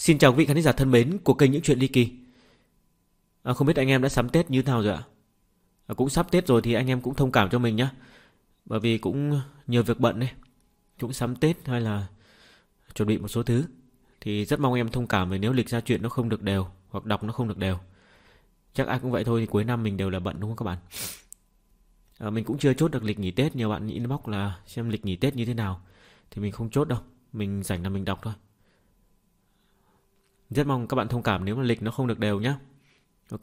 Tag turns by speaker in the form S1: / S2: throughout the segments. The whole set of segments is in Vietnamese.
S1: Xin chào quý vị khán giả thân mến của kênh Những Chuyện Ly Kỳ. À, Không biết anh em đã sắm Tết như thế nào rồi ạ? À, Cũng sắp Tết rồi thì anh em cũng thông cảm cho mình nhé Bởi vì cũng nhiều việc bận đấy Cũng sắm Tết hay là chuẩn bị một số thứ Thì rất mong em thông cảm về nếu lịch ra chuyện nó không được đều Hoặc đọc nó không được đều. Chắc ai cũng vậy thôi thì cuối năm mình đều là bận đúng không các bạn? À, Mình cũng chưa chốt được lịch nghỉ Tết. Nhiều bạn inbox là xem lịch nghỉ Tết như thế nào Thì mình không chốt đâu. Mình rảnh là mình đọc thôi rất mong các bạn thông cảm nếu mà lịch nó không được đều nhé Ok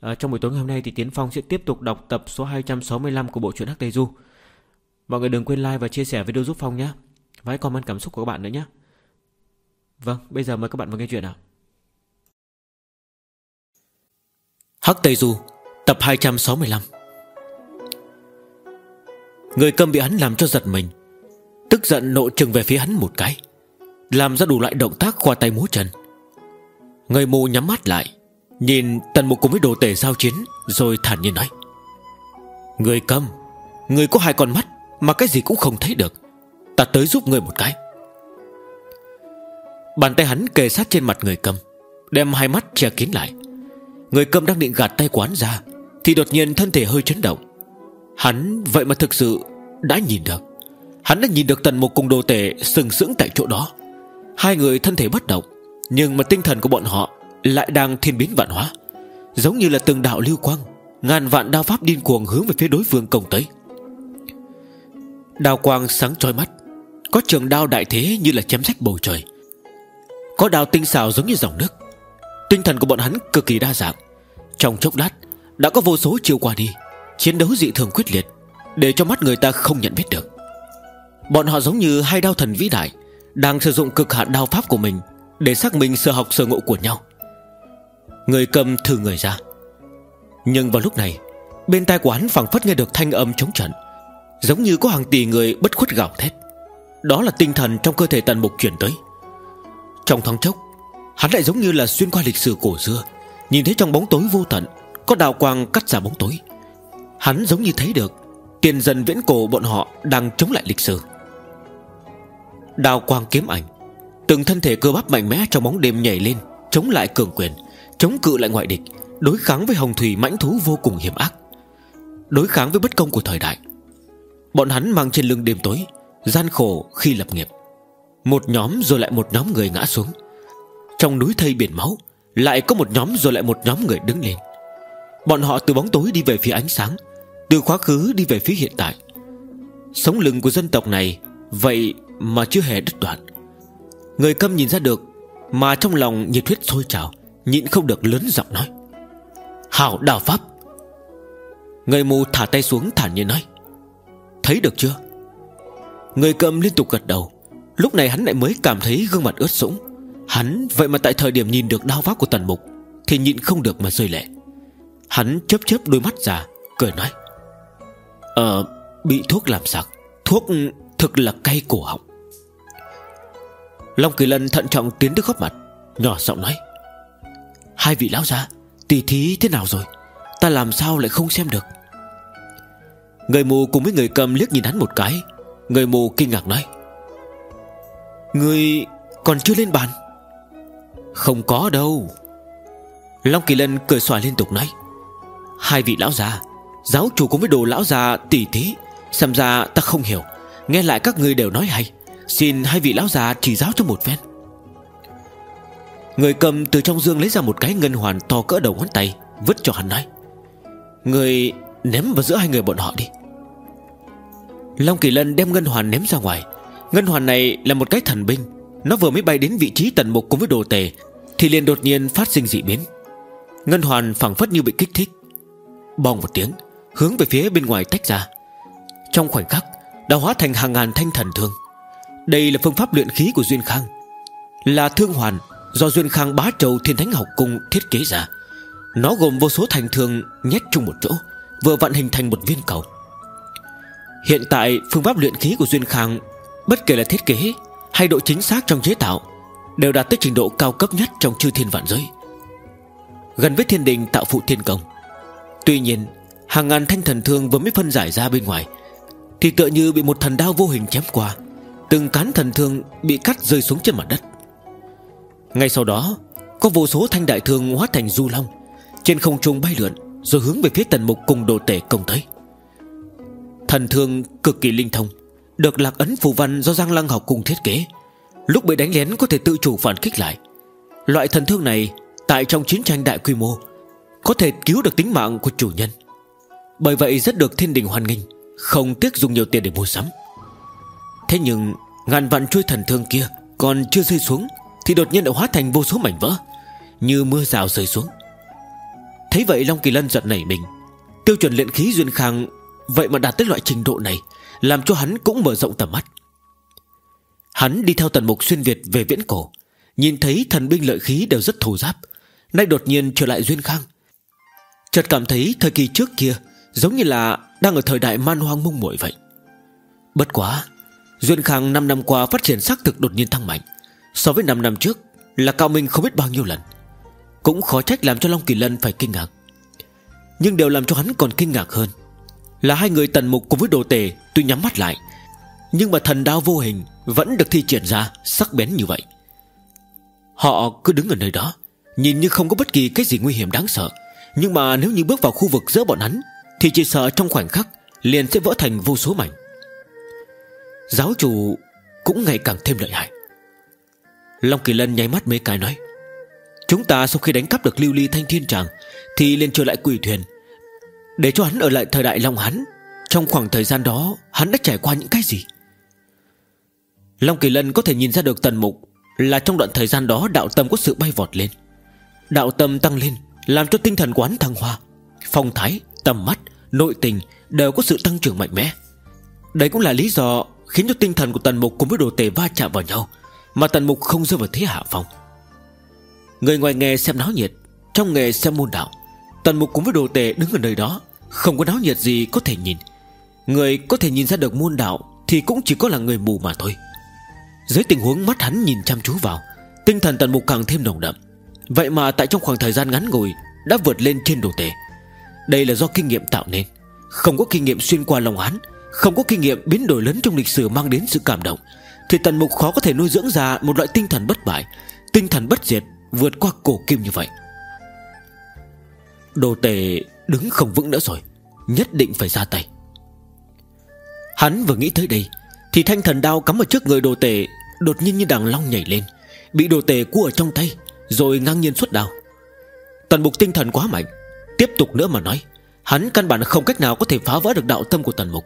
S1: à, Trong buổi tối ngày hôm nay thì Tiến Phong sẽ tiếp tục đọc tập số 265 của bộ truyện Hắc Tây Du. Mọi người đừng quên like và chia sẻ video giúp Phong nhé Và hãy comment cảm xúc của các bạn nữa nhé Vâng, bây giờ mời các bạn vào nghe chuyện nào. Hắc Tây Du Tập 265 Người cầm bị hắn làm cho giật mình Tức giận nộ trừng về phía hắn một cái Làm ra đủ loại động tác khoa tay múa chân. Người mù nhắm mắt lại, Nhìn tần mục cùng với đồ tể giao chiến, Rồi thản nhiên nói. Người câm Người có hai con mắt Mà cái gì cũng không thấy được. Ta tới giúp người một cái. Bàn tay hắn kề sát trên mặt người câm Đem hai mắt che kín lại. Người câm đang định gạt tay quán ra, Thì đột nhiên thân thể hơi chấn động. Hắn vậy mà thực sự đã nhìn được. Hắn đã nhìn được tần mục cùng đồ tể Sừng sững tại chỗ đó. Hai người thân thể bất động nhưng mà tinh thần của bọn họ Lại đang thiên biến vạn hóa. Giống như là từng đạo lưu quang, Ngàn vạn đao pháp điên cuồng hướng về phía đối phương công tới. Đao quang sáng trói mắt, Có trường đao đại thế như là chém rách bầu trời. Có đao tinh xào giống như dòng nước. Tinh thần của bọn hắn cực kỳ đa dạng. Trong chốc lát, Đã có vô số chiều qua đi, Chiến đấu dị thường quyết liệt, Để cho mắt người ta không nhận biết được. Bọn họ giống như hai đao thần vĩ đại, Đang sử dụng cực hạn đao pháp của mình để xác minh sở học sở ngộ của nhau. Người cầm thử người ra. Nhưng vào lúc này, Bên tai của hắn phẳng phất nghe được thanh âm chống trận, Giống như có hàng tỷ người bất khuất gào thét. Đó là tinh thần trong cơ thể tần mục chuyển tới. Trong thoáng chốc, Hắn lại giống như là xuyên qua lịch sử cổ xưa, Nhìn thấy trong bóng tối vô tận, Có đào quang cắt ra bóng tối. Hắn giống như thấy được Tiền dần viễn cổ bọn họ đang chống lại lịch sử. Đào quang kiếm ảnh Từng thân thể cơ bắp mạnh mẽ trong bóng đêm nhảy lên, Chống lại cường quyền, Chống cự lại ngoại địch, Đối kháng với hồng thủy mãnh thú vô cùng hiểm ác, Đối kháng với bất công của thời đại. Bọn hắn mang trên lưng đêm tối, Gian khổ khi lập nghiệp. Một nhóm rồi lại một nhóm người ngã xuống. Trong núi thây biển máu, Lại có một nhóm rồi lại một nhóm người đứng lên. Bọn họ từ bóng tối đi về phía ánh sáng, Từ quá khứ đi về phía hiện tại. Sống lưng của dân tộc này, Vậy mà chưa hề đứt đoạn. Người câm nhìn ra được, Mà trong lòng nhiệt huyết sôi trào, Nhịn không được lớn giọng nói. Hảo đào pháp. Người mù thả tay xuống thản nhiên nói. Thấy được chưa? Người cầm liên tục gật đầu. Lúc này hắn lại mới cảm thấy gương mặt ướt sũng. Hắn, vậy mà tại thời điểm nhìn được đao pháp của tần mục, Thì nhịn không được mà rơi lệ. Hắn chớp chớp đôi mắt già, Cười nói. Ờ bị thuốc làm sặc Thuốc thực là cay cổ họng. Long Kỳ Lân thận trọng tiến tới góc mặt, Nhỏ giọng nói, Hai vị lão gia, Tỷ thí thế nào rồi? Ta làm sao lại không xem được? Người mù cùng với người cầm liếc nhìn hắn một cái, Người mù kinh ngạc nói, Người còn chưa lên bàn? Không có đâu. Long Kỳ Lân cười xòa liên tục nói, Hai vị lão già Giáo chủ cùng với đồ lão già tỷ thí, Xem ra ta không hiểu, Nghe lại các người đều nói hay. Xin hai vị lão già chỉ giáo cho một phen. Người cầm từ trong dương lấy ra một cái ngân hoàn to cỡ đầu ngón tay, Vứt cho hắn nói, Người ném vào giữa hai người bọn họ đi. Long Kỳ Lân đem ngân hoàn ném ra ngoài. Ngân hoàn này là một cái thần binh, Nó vừa mới bay đến vị trí tần mục cùng với đồ tề Thì liền đột nhiên phát sinh dị biến. Ngân hoàn phẳng phất như bị kích thích. Bong một tiếng, Hướng về phía bên ngoài tách ra. Trong khoảnh khắc, Đã hóa thành hàng ngàn thanh thần thương đây là phương pháp luyện khí của Duyên Khang. Là thương hoàn Do Duyên Khang bá trầu thiên thánh học cung thiết kế ra. Nó gồm vô số thành thương nhét chung một chỗ, Vừa vặn hình thành một viên cầu. Hiện tại, phương pháp luyện khí của Duyên Khang, Bất kể là thiết kế Hay độ chính xác trong chế tạo, Đều đạt tới trình độ cao cấp nhất trong chư thiên vạn giới. Gần với thiên đình tạo phụ thiên công. Tuy nhiên, Hàng ngàn thanh thần thương vừa mới phân giải ra bên ngoài, Thì tựa như bị một thần đao vô hình chém qua Từng cán thần thương bị cắt rơi xuống trên mặt đất. Ngay sau đó, Có vô số thanh đại thương hóa thành du long, Trên không trung bay lượn Rồi hướng về phía tần mục cùng đồ tể công tới. Thần thương cực kỳ linh thông, Được lạc ấn phù văn do Giang Lăng học cùng thiết kế. Lúc bị đánh lén có thể tự chủ phản kích lại. Loại thần thương này, Tại trong chiến tranh đại quy mô, Có thể cứu được tính mạng của chủ nhân. Bởi vậy rất được thiên đình hoan nghênh, Không tiếc dùng nhiều tiền để mua sắm. Thế nhưng, Ngàn vạn chuôi thần thương kia Còn chưa rơi xuống Thì đột nhiên đã hóa thành vô số mảnh vỡ, Như mưa rào rơi xuống. Thấy vậy, Long Kỳ Lân giật nảy mình. Tiêu chuẩn luyện khí duyên khang, Vậy mà đạt tới loại trình độ này, Làm cho hắn cũng mở rộng tầm mắt. Hắn đi theo tần mục xuyên Việt về viễn cổ, Nhìn thấy thần binh lợi khí đều rất thù giáp, Nay đột nhiên trở lại duyên khang. Chợt cảm thấy thời kỳ trước kia Giống như là đang ở thời đại man hoang mông muội vậy. Bất quá Duyên Khang 5 năm qua phát triển xác thực đột nhiên tăng mạnh. So với 5 năm trước, Là cao minh không biết bao nhiêu lần. Cũng khó trách làm cho Long Kỳ Lân phải kinh ngạc. Nhưng điều làm cho hắn còn kinh ngạc hơn Là hai người tần mục cùng với đồ tề Tuy nhắm mắt lại, Nhưng mà thần đao vô hình Vẫn được thi triển ra sắc bén như vậy. Họ cứ đứng ở nơi đó, Nhìn như không có bất kỳ cái gì nguy hiểm đáng sợ. Nhưng mà nếu như bước vào khu vực giữa bọn hắn, Thì chỉ sợ trong khoảnh khắc Liền sẽ vỡ thành vô số mảnh. Giáo chủ cũng ngày càng thêm lợi hại. Long Kỳ Lân nháy mắt mấy cái nói Chúng ta sau khi đánh cắp được lưu ly thanh thiên tràng Thì liền trở lại quỷ thuyền. Để cho hắn ở lại thời đại Long hắn Trong khoảng thời gian đó Hắn đã trải qua những cái gì? Long Kỳ Lân có thể nhìn ra được tần mục Là trong đoạn thời gian đó đạo tâm có sự bay vọt lên. Đạo tâm tăng lên Làm cho tinh thần quán thăng hoa Phong thái, tầm mắt, nội tình Đều có sự tăng trưởng mạnh mẽ. Đây cũng là lý do Khiến cho tinh thần của tần mục cùng với đồ tề va chạm vào nhau, Mà tần mục không rơi vào thế hạ phong. Người ngoài nghề xem náo nhiệt, Trong nghề xem môn đạo, Tần mục cùng với đồ tề đứng ở nơi đó, Không có náo nhiệt gì có thể nhìn. Người có thể nhìn ra được môn đạo Thì cũng chỉ có là người mù mà thôi. Dưới tình huống mắt hắn nhìn chăm chú vào, Tinh thần tần mục càng thêm nồng đậm. Vậy mà tại trong khoảng thời gian ngắn ngủi Đã vượt lên trên đồ tề Đây là do kinh nghiệm tạo nên, Không có kinh nghiệm xuyên qua lòng hắn không có kinh nghiệm biến đổi lớn trong lịch sử mang đến sự cảm động, Thì tần mục khó có thể nuôi dưỡng ra Một loại tinh thần bất bại, Tinh thần bất diệt vượt qua cổ kim như vậy. Đồ tề đứng không vững nữa rồi, Nhất định phải ra tay. Hắn vừa nghĩ tới đây, Thì thanh thần đao cắm ở trước người đồ tề Đột nhiên như đằng long nhảy lên, Bị đồ tề cua ở trong tay, Rồi ngang nhiên xuất đao. Tần mục tinh thần quá mạnh, Tiếp tục nữa mà nói, Hắn căn bản không cách nào có thể phá vỡ được đạo tâm của tần mục.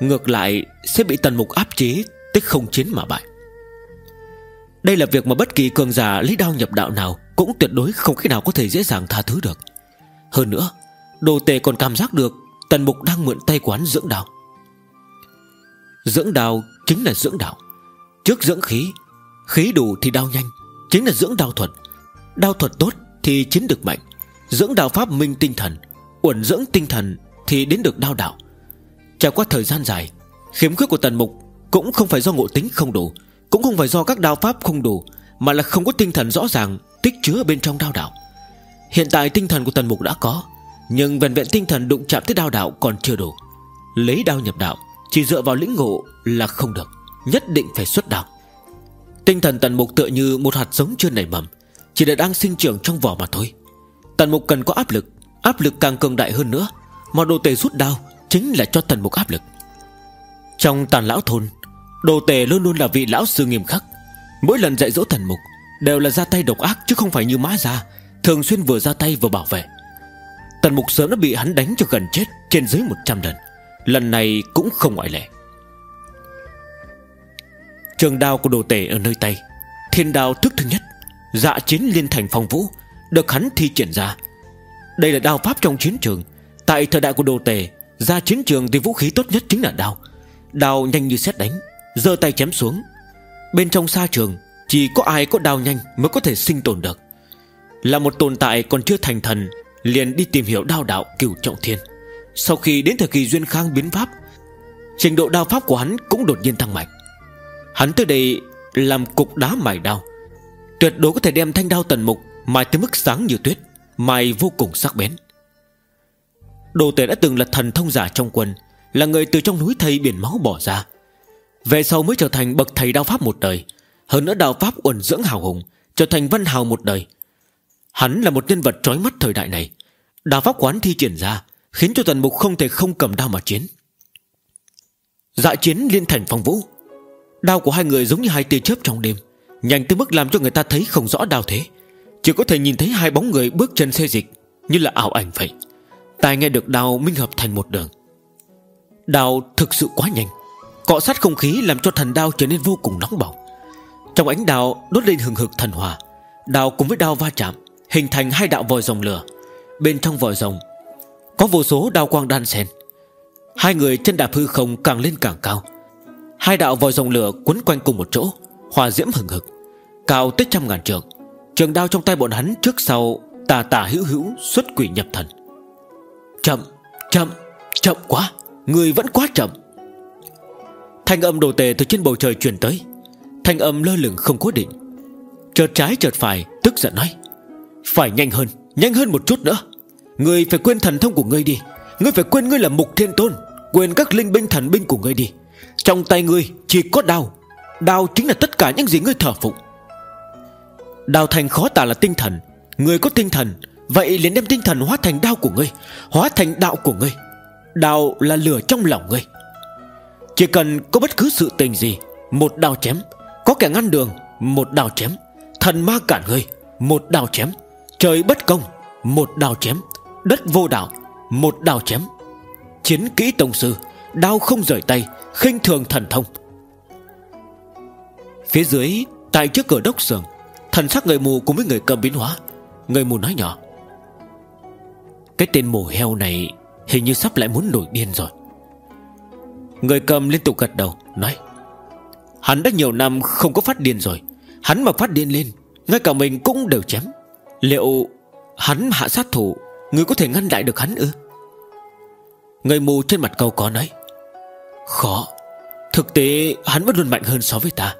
S1: Ngược lại, sẽ bị tần mục áp chế, Tức không chiến mà bại. Đây là việc mà bất kỳ cường giả lý đao nhập đạo nào Cũng tuyệt đối không khi nào có thể dễ dàng tha thứ được. Hơn nữa, Đồ tề còn cảm giác được Tần mục đang mượn tay quán dưỡng đạo. Dưỡng đạo chính là dưỡng đạo. Trước dưỡng khí Khí đủ thì đao nhanh, Chính là dưỡng đao thuật. Đao thuật tốt thì chiến được mạnh, Dưỡng đạo pháp minh tinh thần, Uẩn dưỡng tinh thần thì đến được đao đạo. Trải qua thời gian dài, Khiếm khuyết của tần mục Cũng không phải do ngộ tính không đủ, Cũng không phải do các đao pháp không đủ, Mà là không có tinh thần rõ ràng, Tích chứa bên trong đao đạo. Hiện tại tinh thần của tần mục đã có, Nhưng vẹn vẹn tinh thần đụng chạm tới đao đạo còn chưa đủ. Lấy đao nhập đạo, Chỉ dựa vào lĩnh ngộ là không được, Nhất định phải xuất đạo. Tinh thần tần mục tựa như một hạt giống chưa nảy mầm, Chỉ là đang sinh trưởng trong vỏ mà thôi. Tần mục cần có áp lực Áp lực càng cường đại hơn nữa, Mà đồ tề rút đao Chính là cho tần mục áp lực. Trong tàn lão thôn, Đồ tề luôn luôn là vị lão sư nghiêm khắc. Mỗi lần dạy dỗ tần mục Đều là ra tay độc ác chứ không phải như mã ra Thường xuyên vừa ra tay vừa bảo vệ. Tần mục sớm đã bị hắn đánh cho gần chết Trên dưới 100 lần Lần này cũng không ngoại lệ. Trường đao của đồ tể ở nơi tay, Thiên đao thức thứ nhất Dạ chiến liên thành phong vũ, Được hắn thi triển ra. Đây là đao pháp trong chiến trường, Tại thời đại của đồ tể ra chiến trường thì vũ khí tốt nhất chính là đao. Đao nhanh như xét đánh, giơ tay chém xuống. Bên trong xa trường, Chỉ có ai có đao nhanh mới có thể sinh tồn được. Là một tồn tại còn chưa thành thần, Liền đi tìm hiểu đao đạo cửu trọng thiên. Sau khi đến thời kỳ duyên khang biến pháp, Trình độ đao pháp của hắn cũng đột nhiên tăng mạnh. Hắn tới đây làm cục đá mài đao. Tuyệt đối có thể đem thanh đao tần mục Mài tới mức sáng như tuyết, Mài vô cùng sắc bén. Đồ tể đã từng là thần thông giả trong quân, Là người từ trong núi thây biển máu bỏ ra. Về sau mới trở thành bậc thầy đao pháp một đời, Hơn nữa đao pháp uẩn dưỡng hào hùng, Trở thành văn hào một đời. Hắn là một nhân vật trói mắt thời đại này. Đào pháp quán thi triển ra, Khiến cho tần mục không thể không cầm đao mà chiến. Dạ chiến liên thành phong vũ. Đao của hai người giống như hai tia chớp trong đêm, Nhanh tới mức làm cho người ta thấy không rõ đao thế. Chỉ có thể nhìn thấy hai bóng người bước chân xê dịch, Như là ảo ảnh vậy. Tai nghe được đao minh hợp thành một đường. Đao thực sự quá nhanh, Cọ sát không khí làm cho thần đao trở nên vô cùng nóng bỏng. Trong ánh đao đốt lên hừng hực thần hòa Đao cùng với đao va chạm Hình thành hai đạo vòi rồng lửa. Bên trong vòi rồng Có vô số đao quang đan xen. Hai người chân đạp hư không càng lên càng cao. Hai đạo vòi rồng lửa quấn quanh cùng một chỗ, Hòa diễm hừng hực, Cao tới trăm ngàn trường Trường đao trong tay bọn hắn trước sau Tà tà hữu hữu xuất quỷ nhập thần. Chậm Chậm Chậm quá, Người vẫn quá chậm. Thanh âm đồ tề từ trên bầu trời truyền tới. Thanh âm lơ lửng không cố định. Chợt trái chợt phải, Tức giận nói, Phải nhanh hơn Nhanh hơn một chút nữa. Người phải quên thần thông của ngươi đi. Ngươi phải quên ngươi là mục thiên tôn, Quên các linh binh thần binh của ngươi đi. Trong tay ngươi chỉ có đao. Đao chính là tất cả những gì ngươi thờ phụng. Đao thành khó tả là tinh thần. Người có tinh thần Vậy liền đem tinh thần hóa thành đao của ngươi, Hóa thành đạo của ngươi. Đạo là lửa trong lòng ngươi. Chỉ cần có bất cứ sự tình gì, Một đao chém, Có kẻ ngăn đường, Một đao chém, Thần ma cản ngươi, Một đao chém, Trời bất công, Một đao chém, Đất vô đạo, Một đao chém. Chiến kỹ tông sư, Đao không rời tay, khinh thường thần thông. Phía dưới, Tại trước cửa đốc sườn Thần sắc người mù cùng với người cầm biến hóa. Người mù nói nhỏ cái tên mổ heo này Hình như sắp lại muốn nổi điên rồi. Người cầm liên tục gật đầu, Nói, Hắn đã nhiều năm không có phát điên rồi. Hắn mà phát điên lên, Ngay cả mình cũng đều chém. Liệu hắn hạ sát thủ, Người có thể ngăn lại được hắn ư? Người mù trên mặt câu có nói, Khó, Thực tế hắn vẫn luôn mạnh hơn so với ta.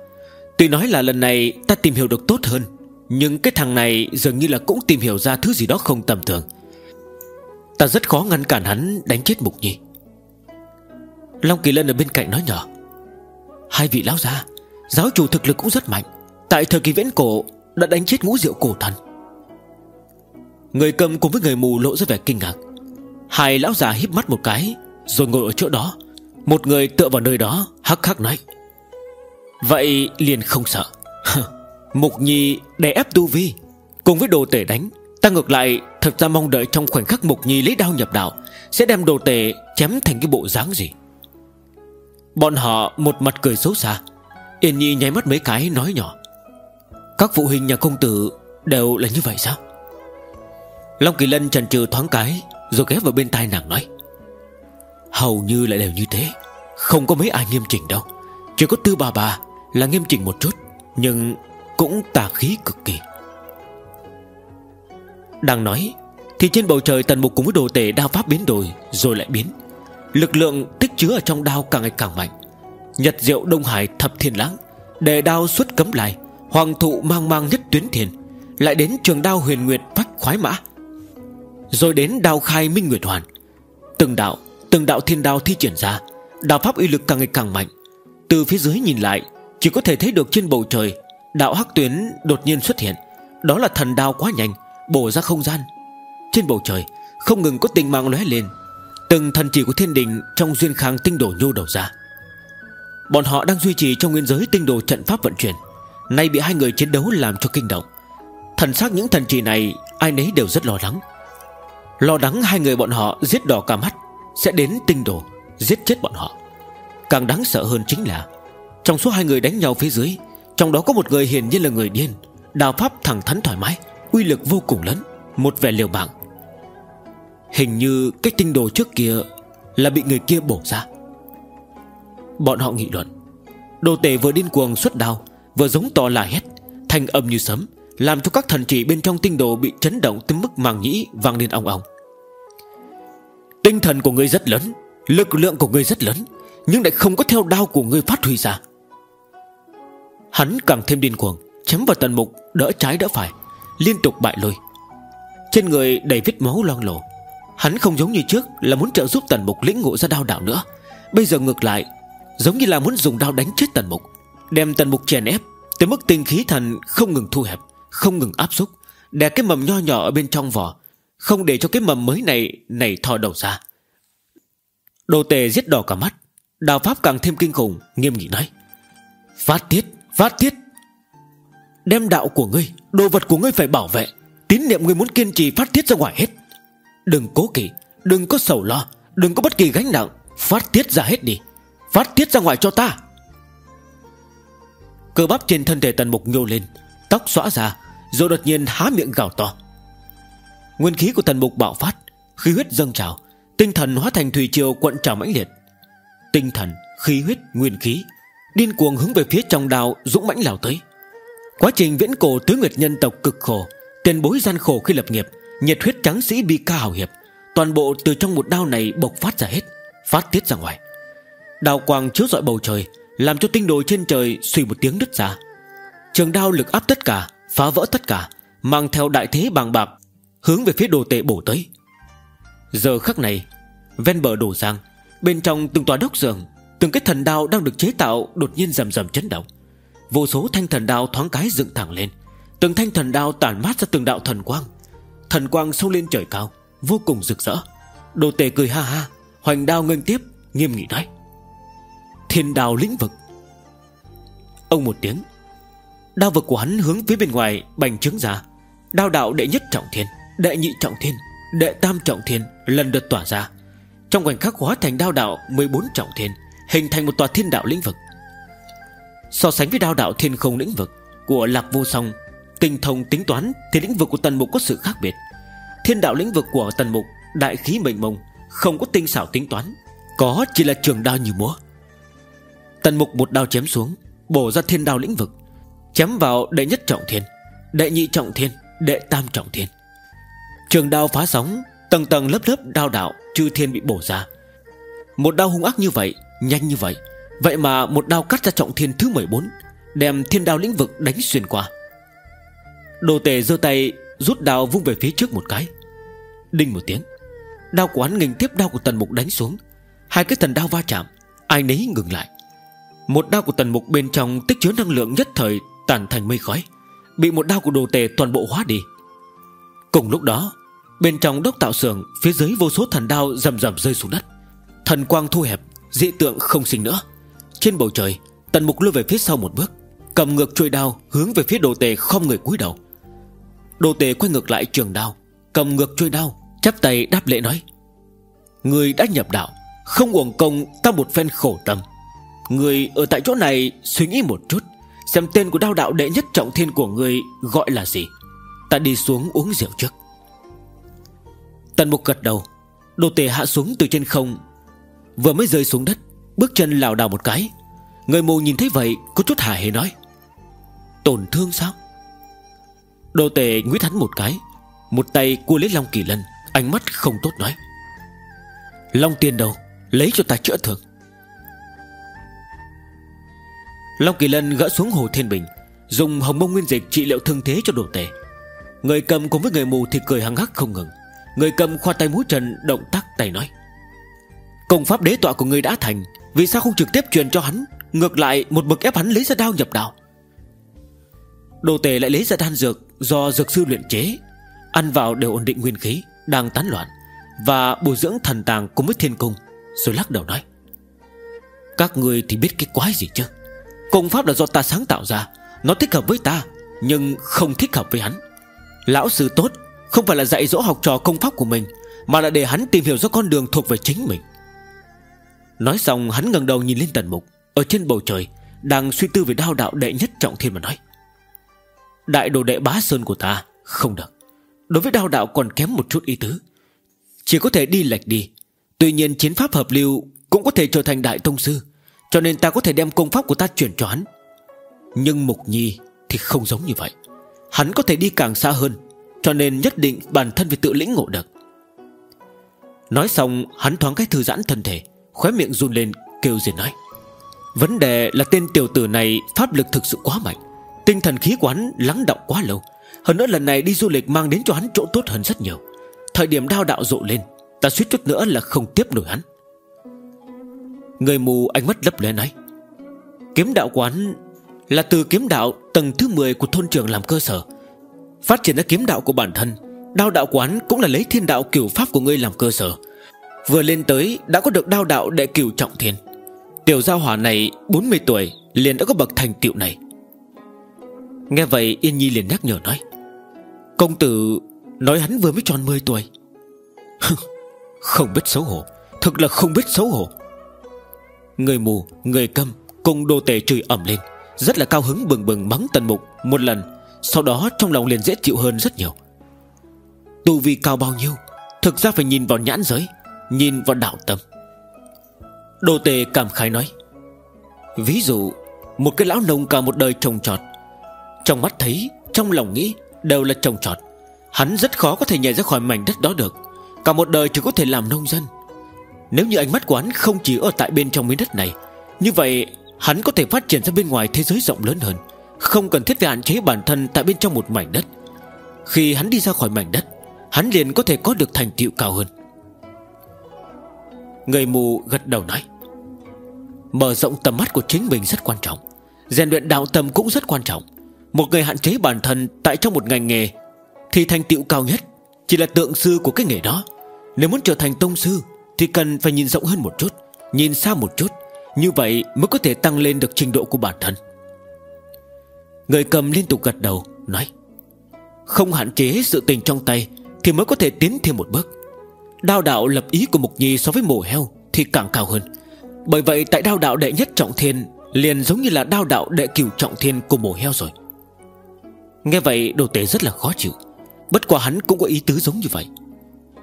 S1: Tuy nói là lần này ta tìm hiểu được tốt hơn, Nhưng cái thằng này dường như là cũng tìm hiểu ra thứ gì đó không tầm thường. Ta rất khó ngăn cản hắn đánh chết Mục Nhi. Long Kỳ Lân ở bên cạnh nói nhỏ, Hai vị lão gia, Giáo chủ thực lực cũng rất mạnh. Tại thời kỳ viễn cổ, Đã đánh chết ngũ diệu cổ thần. Người cầm cùng với người mù lộ ra vẻ kinh ngạc. Hai lão già híp mắt một cái, Rồi ngồi ở chỗ đó. Một người tựa vào nơi đó, hắc hắc nói, Vậy liền không sợ. Mục Nhi đè ép tu vi, Cùng với đồ tể đánh, Ta ngược lại thật ra mong đợi trong khoảnh khắc Mục Nhi lấy đao nhập đạo, Sẽ đem đồ tể chém thành cái bộ dáng gì? Bọn họ một mặt cười xấu xa, Yên Nhi nháy mắt mấy cái nói nhỏ. Các phụ huynh nhà công tử Đều là như vậy sao? Long Kỳ Lân trần trừ thoáng cái, Rồi ghé vào bên tai nàng nói. Hầu như lại đều như thế, Không có mấy ai nghiêm chỉnh đâu. Chỉ có tư bà bà là nghiêm chỉnh một chút, Nhưng cũng tà khí cực kỳ. Đang nói, Thì trên bầu trời tần mục cùng với đồ tể đao pháp biến đổi, Rồi lại biến. Lực lượng tích chứa ở trong đao càng ngày càng mạnh. Nhật diệu Đông Hải thập thiên lãng Đề đao xuất cấm lại, Hoàng thụ mang mang nhất tuyến thiền, Lại đến trường đao huyền nguyệt phách khoái mã. Rồi đến đao khai minh nguyệt hoàn. Từng đạo Từng đạo thiên đao thi triển ra, Đao pháp uy lực càng ngày càng mạnh. Từ phía dưới nhìn lại, Chỉ có thể thấy được trên bầu trời, Đạo hắc tuyến đột nhiên xuất hiện. Đó là thần đao quá nhanh Bổ ra không gian. Trên bầu trời, không ngừng có tình mang lóe lên. Từng thần chỉ của thiên đình Trong duyên khang tinh đồ nhô đầu ra. Bọn họ đang duy trì trong nguyên giới tinh đồ trận pháp vận chuyển. Nay bị hai người chiến đấu làm cho kinh động. Thần sắc những thần chỉ này, Ai nấy đều rất lo lắng. Lo lắng hai người bọn họ giết đỏ cả mắt, Sẽ đến tinh đồ, Giết chết bọn họ. Càng đáng sợ hơn chính là, Trong số hai người đánh nhau phía dưới, Trong đó có một người hiển nhiên là người điên Đào pháp thẳng thắn thoải mái. Uy lực vô cùng lớn, Một vẻ liều mạng. Hình như cái tinh đồ trước kia Là bị người kia bổ ra. Bọn họ nghị luận, Đồ tể vừa điên cuồng xuất đao, Vừa giống to là hét, Thanh âm như sấm, Làm cho các thần chỉ bên trong tinh đồ bị chấn động Tới mức màng nhĩ vang lên ong ong. Tinh thần của ngươi rất lớn, Lực lượng của ngươi rất lớn, Nhưng lại không có theo đao của ngươi phát huy ra. Hắn càng thêm điên cuồng, Chém vào tần mục đỡ trái đỡ phải. Liên tục bại lôi Trên người đầy vết máu loang lổ Hắn không giống như trước là muốn trợ giúp tần mục lĩnh ngộ ra đao đạo nữa. Bây giờ ngược lại Giống như là muốn dùng đao đánh chết tần mục Đem tần mục chèn ép Tới mức tinh khí thần không ngừng thu hẹp Không ngừng áp xúc Đè cái mầm nho nhỏ ở bên trong vỏ Không để cho cái mầm mới này Nảy thò đầu ra. Đồ tề giết đỏ cả mắt Đào pháp càng thêm kinh khủng Nghiêm nghị nói Phát tiết, phát tiết. Đem đạo của ngươi Đồ vật của ngươi phải bảo vệ. Tín niệm ngươi muốn kiên trì phát tiết ra ngoài hết. Đừng cố kỵ Đừng có sầu lo Đừng có bất kỳ gánh nặng. Phát tiết ra hết đi. Phát tiết ra ngoài cho ta. Cơ bắp trên thân thể tần mục nhô lên Tóc xõa ra Rồi đột nhiên há miệng gào to. Nguyên khí của tần mục bạo phát Khí huyết dâng trào Tinh thần hóa thành thủy triều cuộn trào mãnh liệt. Tinh thần, khí huyết, nguyên khí Điên cuồng hướng về phía trong đào Dũng mãnh lao tới. Quá trình viễn cổ tứ nguyệt nhân tộc cực khổ, Tiền bối gian khổ khi lập nghiệp, Nhiệt huyết trắng sĩ bi ca hào hiệp, Toàn bộ từ trong một đao này bộc phát ra hết, Phát tiết ra ngoài. Đào quang chiếu rọi bầu trời, Làm cho tinh đồ trên trời suy một tiếng đứt ra. Trường đao lực áp tất cả, Phá vỡ tất cả, Mang theo đại thế bàng bạc, Hướng về phía đồ tệ bổ tới. Giờ khắc này, Ven bờ đổ giang, Bên trong từng tòa đốc giường Từng cái thần đao đang được chế tạo Đột nhiên rầm rầm chấn động. Vô số thanh thần đao thoáng cái dựng thẳng lên. Từng thanh thần đao tản mát ra từng đạo thần quang. Thần quang sâu lên trời cao, Vô cùng rực rỡ. Đồ tề cười ha ha, Hoành đao ngân tiếp, Nghiêm nghị nói. Thiên đao lĩnh vực. Ông một tiếng. Đao vực của hắn hướng phía bên ngoài bành trướng ra. Đao đạo đệ nhất trọng thiên, Đệ nhị trọng thiên, Đệ tam trọng thiên lần lượt tỏa ra. Trong khoảnh khắc hóa thành đao đạo 14 trọng thiên, Hình thành một tòa thiên đạo lĩnh vực. So sánh với đao đạo thiên không lĩnh vực Của lạc vô song Tinh thông tính toán Thì lĩnh vực của tần mục có sự khác biệt. Thiên đạo lĩnh vực của tần mục, Đại khí mênh mông, Không có tinh xảo tính toán, Có chỉ là trường đao như múa. Tần mục một đao chém xuống, Bổ ra thiên đao lĩnh vực, Chém vào đệ nhất trọng thiên, Đệ nhị trọng thiên, Đệ tam trọng thiên. Trường đao phá sóng, Tầng tầng lớp lớp đao đạo Chư thiên bị bổ ra. Một đao hung ác như vậy, Nhanh như vậy Vậy mà một đao cắt ra trọng thiên thứ 14 Đem thiên đao lĩnh vực đánh xuyên qua. Đồ tề giơ tay, Rút đao vung về phía trước một cái. Đinh một tiếng, Đao của hắn nghình tiếp đao của tần mục đánh xuống. Hai cái thần đao va chạm, Ai nấy ngừng lại. Một đao của tần mục bên trong tích chứa năng lượng nhất thời Tàn thành mây khói, Bị một đao của đồ tề toàn bộ hóa đi. Cùng lúc đó, Bên trong đốc tạo xưởng, Phía dưới vô số thần đao rầm rầm rơi xuống đất. Thần quang thu hẹp, Dị tượng không sinh nữa. Trên bầu trời, Tần mục lùi về phía sau một bước, Cầm ngược chuôi đao hướng về phía đồ tề không người cúi đầu. Đồ tề quay ngược lại trường đao, Cầm ngược chuôi đao, Chắp tay đáp lễ nói, Người đã nhập đạo, Không uổng công ta một phen khổ tâm. Người ở tại chỗ này suy nghĩ một chút, Xem tên của đao đạo đệ nhất trọng thiên của người Gọi là gì. Ta đi xuống uống rượu trước. Tần mục gật đầu, Đồ tề hạ xuống từ trên không, Vừa mới rơi xuống đất Bước chân lảo đảo một cái, Người mù nhìn thấy vậy Có chút hả hề nói, Tổn thương sao? Đồ tề nguyết hắn một cái, Một tay cua lấy Long Kỳ Lân, Ánh mắt không tốt nói, Long tiền đâu, Lấy cho ta chữa thương. Long Kỳ Lân gỡ xuống Hồ Thiên Bình, Dùng hồng mông nguyên dịch trị liệu thương thế cho đồ tề Người cầm cùng với người mù thì cười hăng hắc không ngừng. Người cầm khoa tay múa trần động tác tay nói, Công pháp đế tọa của người đã thành vì sao không trực tiếp truyền cho hắn? Ngược lại, một bậc ép hắn lấy ra đao nhập đạo Đồ tề lại lấy ra đan dược Do dược sư luyện chế. Ăn vào đều ổn định nguyên khí, Đang tán loạn. Và bồi dưỡng thần tàng cùng với thiên cung, Rồi lắc đầu nói. Các người thì biết cái quái gì chứ? Công pháp là do ta sáng tạo ra, Nó thích hợp với ta, Nhưng không thích hợp với hắn. Lão sư tốt, Không phải là dạy dỗ học trò công pháp của mình, Mà là để hắn tìm hiểu ra con đường thuộc về chính mình. Nói xong, hắn ngẩng đầu nhìn lên tần mục. Ở trên bầu trời, Đang suy tư về đao đạo đệ nhất trọng thiên mà nói. Đại đồ đệ bá sơn của ta, Không được. Đối với đao đạo còn kém một chút ý tứ. Chỉ có thể đi lệch đi. Tuy nhiên, chiến pháp hợp lưu Cũng có thể trở thành đại tông sư, Cho nên ta có thể đem công pháp của ta chuyển cho hắn. Nhưng Mục Nhi thì không giống như vậy. Hắn có thể đi càng xa hơn, Cho nên nhất định bản thân phải tự lĩnh ngộ được. Nói xong, hắn thoáng cái thư giãn thân thể. Khóe miệng run lên, kêu gì nói. Vấn đề là tên tiểu tử này Pháp lực thực sự quá mạnh, Tinh thần khí của hắn lắng động quá lâu. Hơn nữa lần này đi du lịch mang đến cho hắn chỗ tốt hơn rất nhiều. Thời điểm đao đạo rộ lên, Ta suýt chút nữa là không tiếp nổi hắn. Người mù ánh mắt lấp lóe nói, Kiếm đạo của hắn Là từ kiếm đạo tầng thứ 10 của thôn trường làm cơ sở. Phát triển ra kiếm đạo của bản thân, Đao đạo quán cũng là lấy thiên đạo kiểu pháp của ngươi làm cơ sở. Vừa lên tới Đã có được đao đạo đệ cửu trọng thiên. Tiểu gia hỏa này 40 tuổi Liền đã có bậc thành tựu này. Nghe vậy Yên Nhi liền nhắc nhở nói Công tử Nói hắn vừa mới tròn 10 tuổi. Không biết xấu hổ Thực là không biết xấu hổ. Người mù, người câm Cùng đồ tể chửi ẩm lên Rất là cao hứng bừng bừng mắng tần mục Một lần Sau đó trong lòng liền dễ chịu hơn rất nhiều. Tu vi cao bao nhiêu Thực ra phải nhìn vào nhãn giới Nhìn vào đạo tâm. Đồ tề cảm khái nói, Ví dụ, Một cái lão nông cả một đời trồng trọt. Trong mắt thấy, Trong lòng nghĩ Đều là trồng trọt. Hắn rất khó có thể nhảy ra khỏi mảnh đất đó được. Cả một đời chỉ có thể làm nông dân. Nếu như ánh mắt của hắn không chỉ ở tại bên trong miếng đất này, Như vậy Hắn có thể phát triển ra bên ngoài thế giới rộng lớn hơn, Không cần thiết phải hạn chế bản thân Tại bên trong một mảnh đất. Khi hắn đi ra khỏi mảnh đất, Hắn liền có thể có được thành tựu cao hơn. Người mù gật đầu nói, Mở rộng tầm mắt của chính mình rất quan trọng. Rèn luyện đạo tâm cũng rất quan trọng. Một người hạn chế bản thân Tại trong một ngành nghề Thì thành tựu cao nhất, Chỉ là tượng sư của cái nghề đó. Nếu muốn trở thành tông sư Thì cần phải nhìn rộng hơn một chút, Nhìn xa một chút. Như vậy mới có thể tăng lên được trình độ của bản thân. Người cầm liên tục gật đầu, Nói, Không hạn chế sự tình trong tay Thì mới có thể tiến thêm một bước. Đao đạo lập ý của Mục Nhi so với mổ heo Thì càng cao hơn. Bởi vậy tại đao đạo đệ nhất trọng thiên Liền giống như là đao đạo đệ cửu trọng thiên của mổ heo rồi. Nghe vậy, đồ tế rất là khó chịu. Bất quá hắn cũng có ý tứ giống như vậy.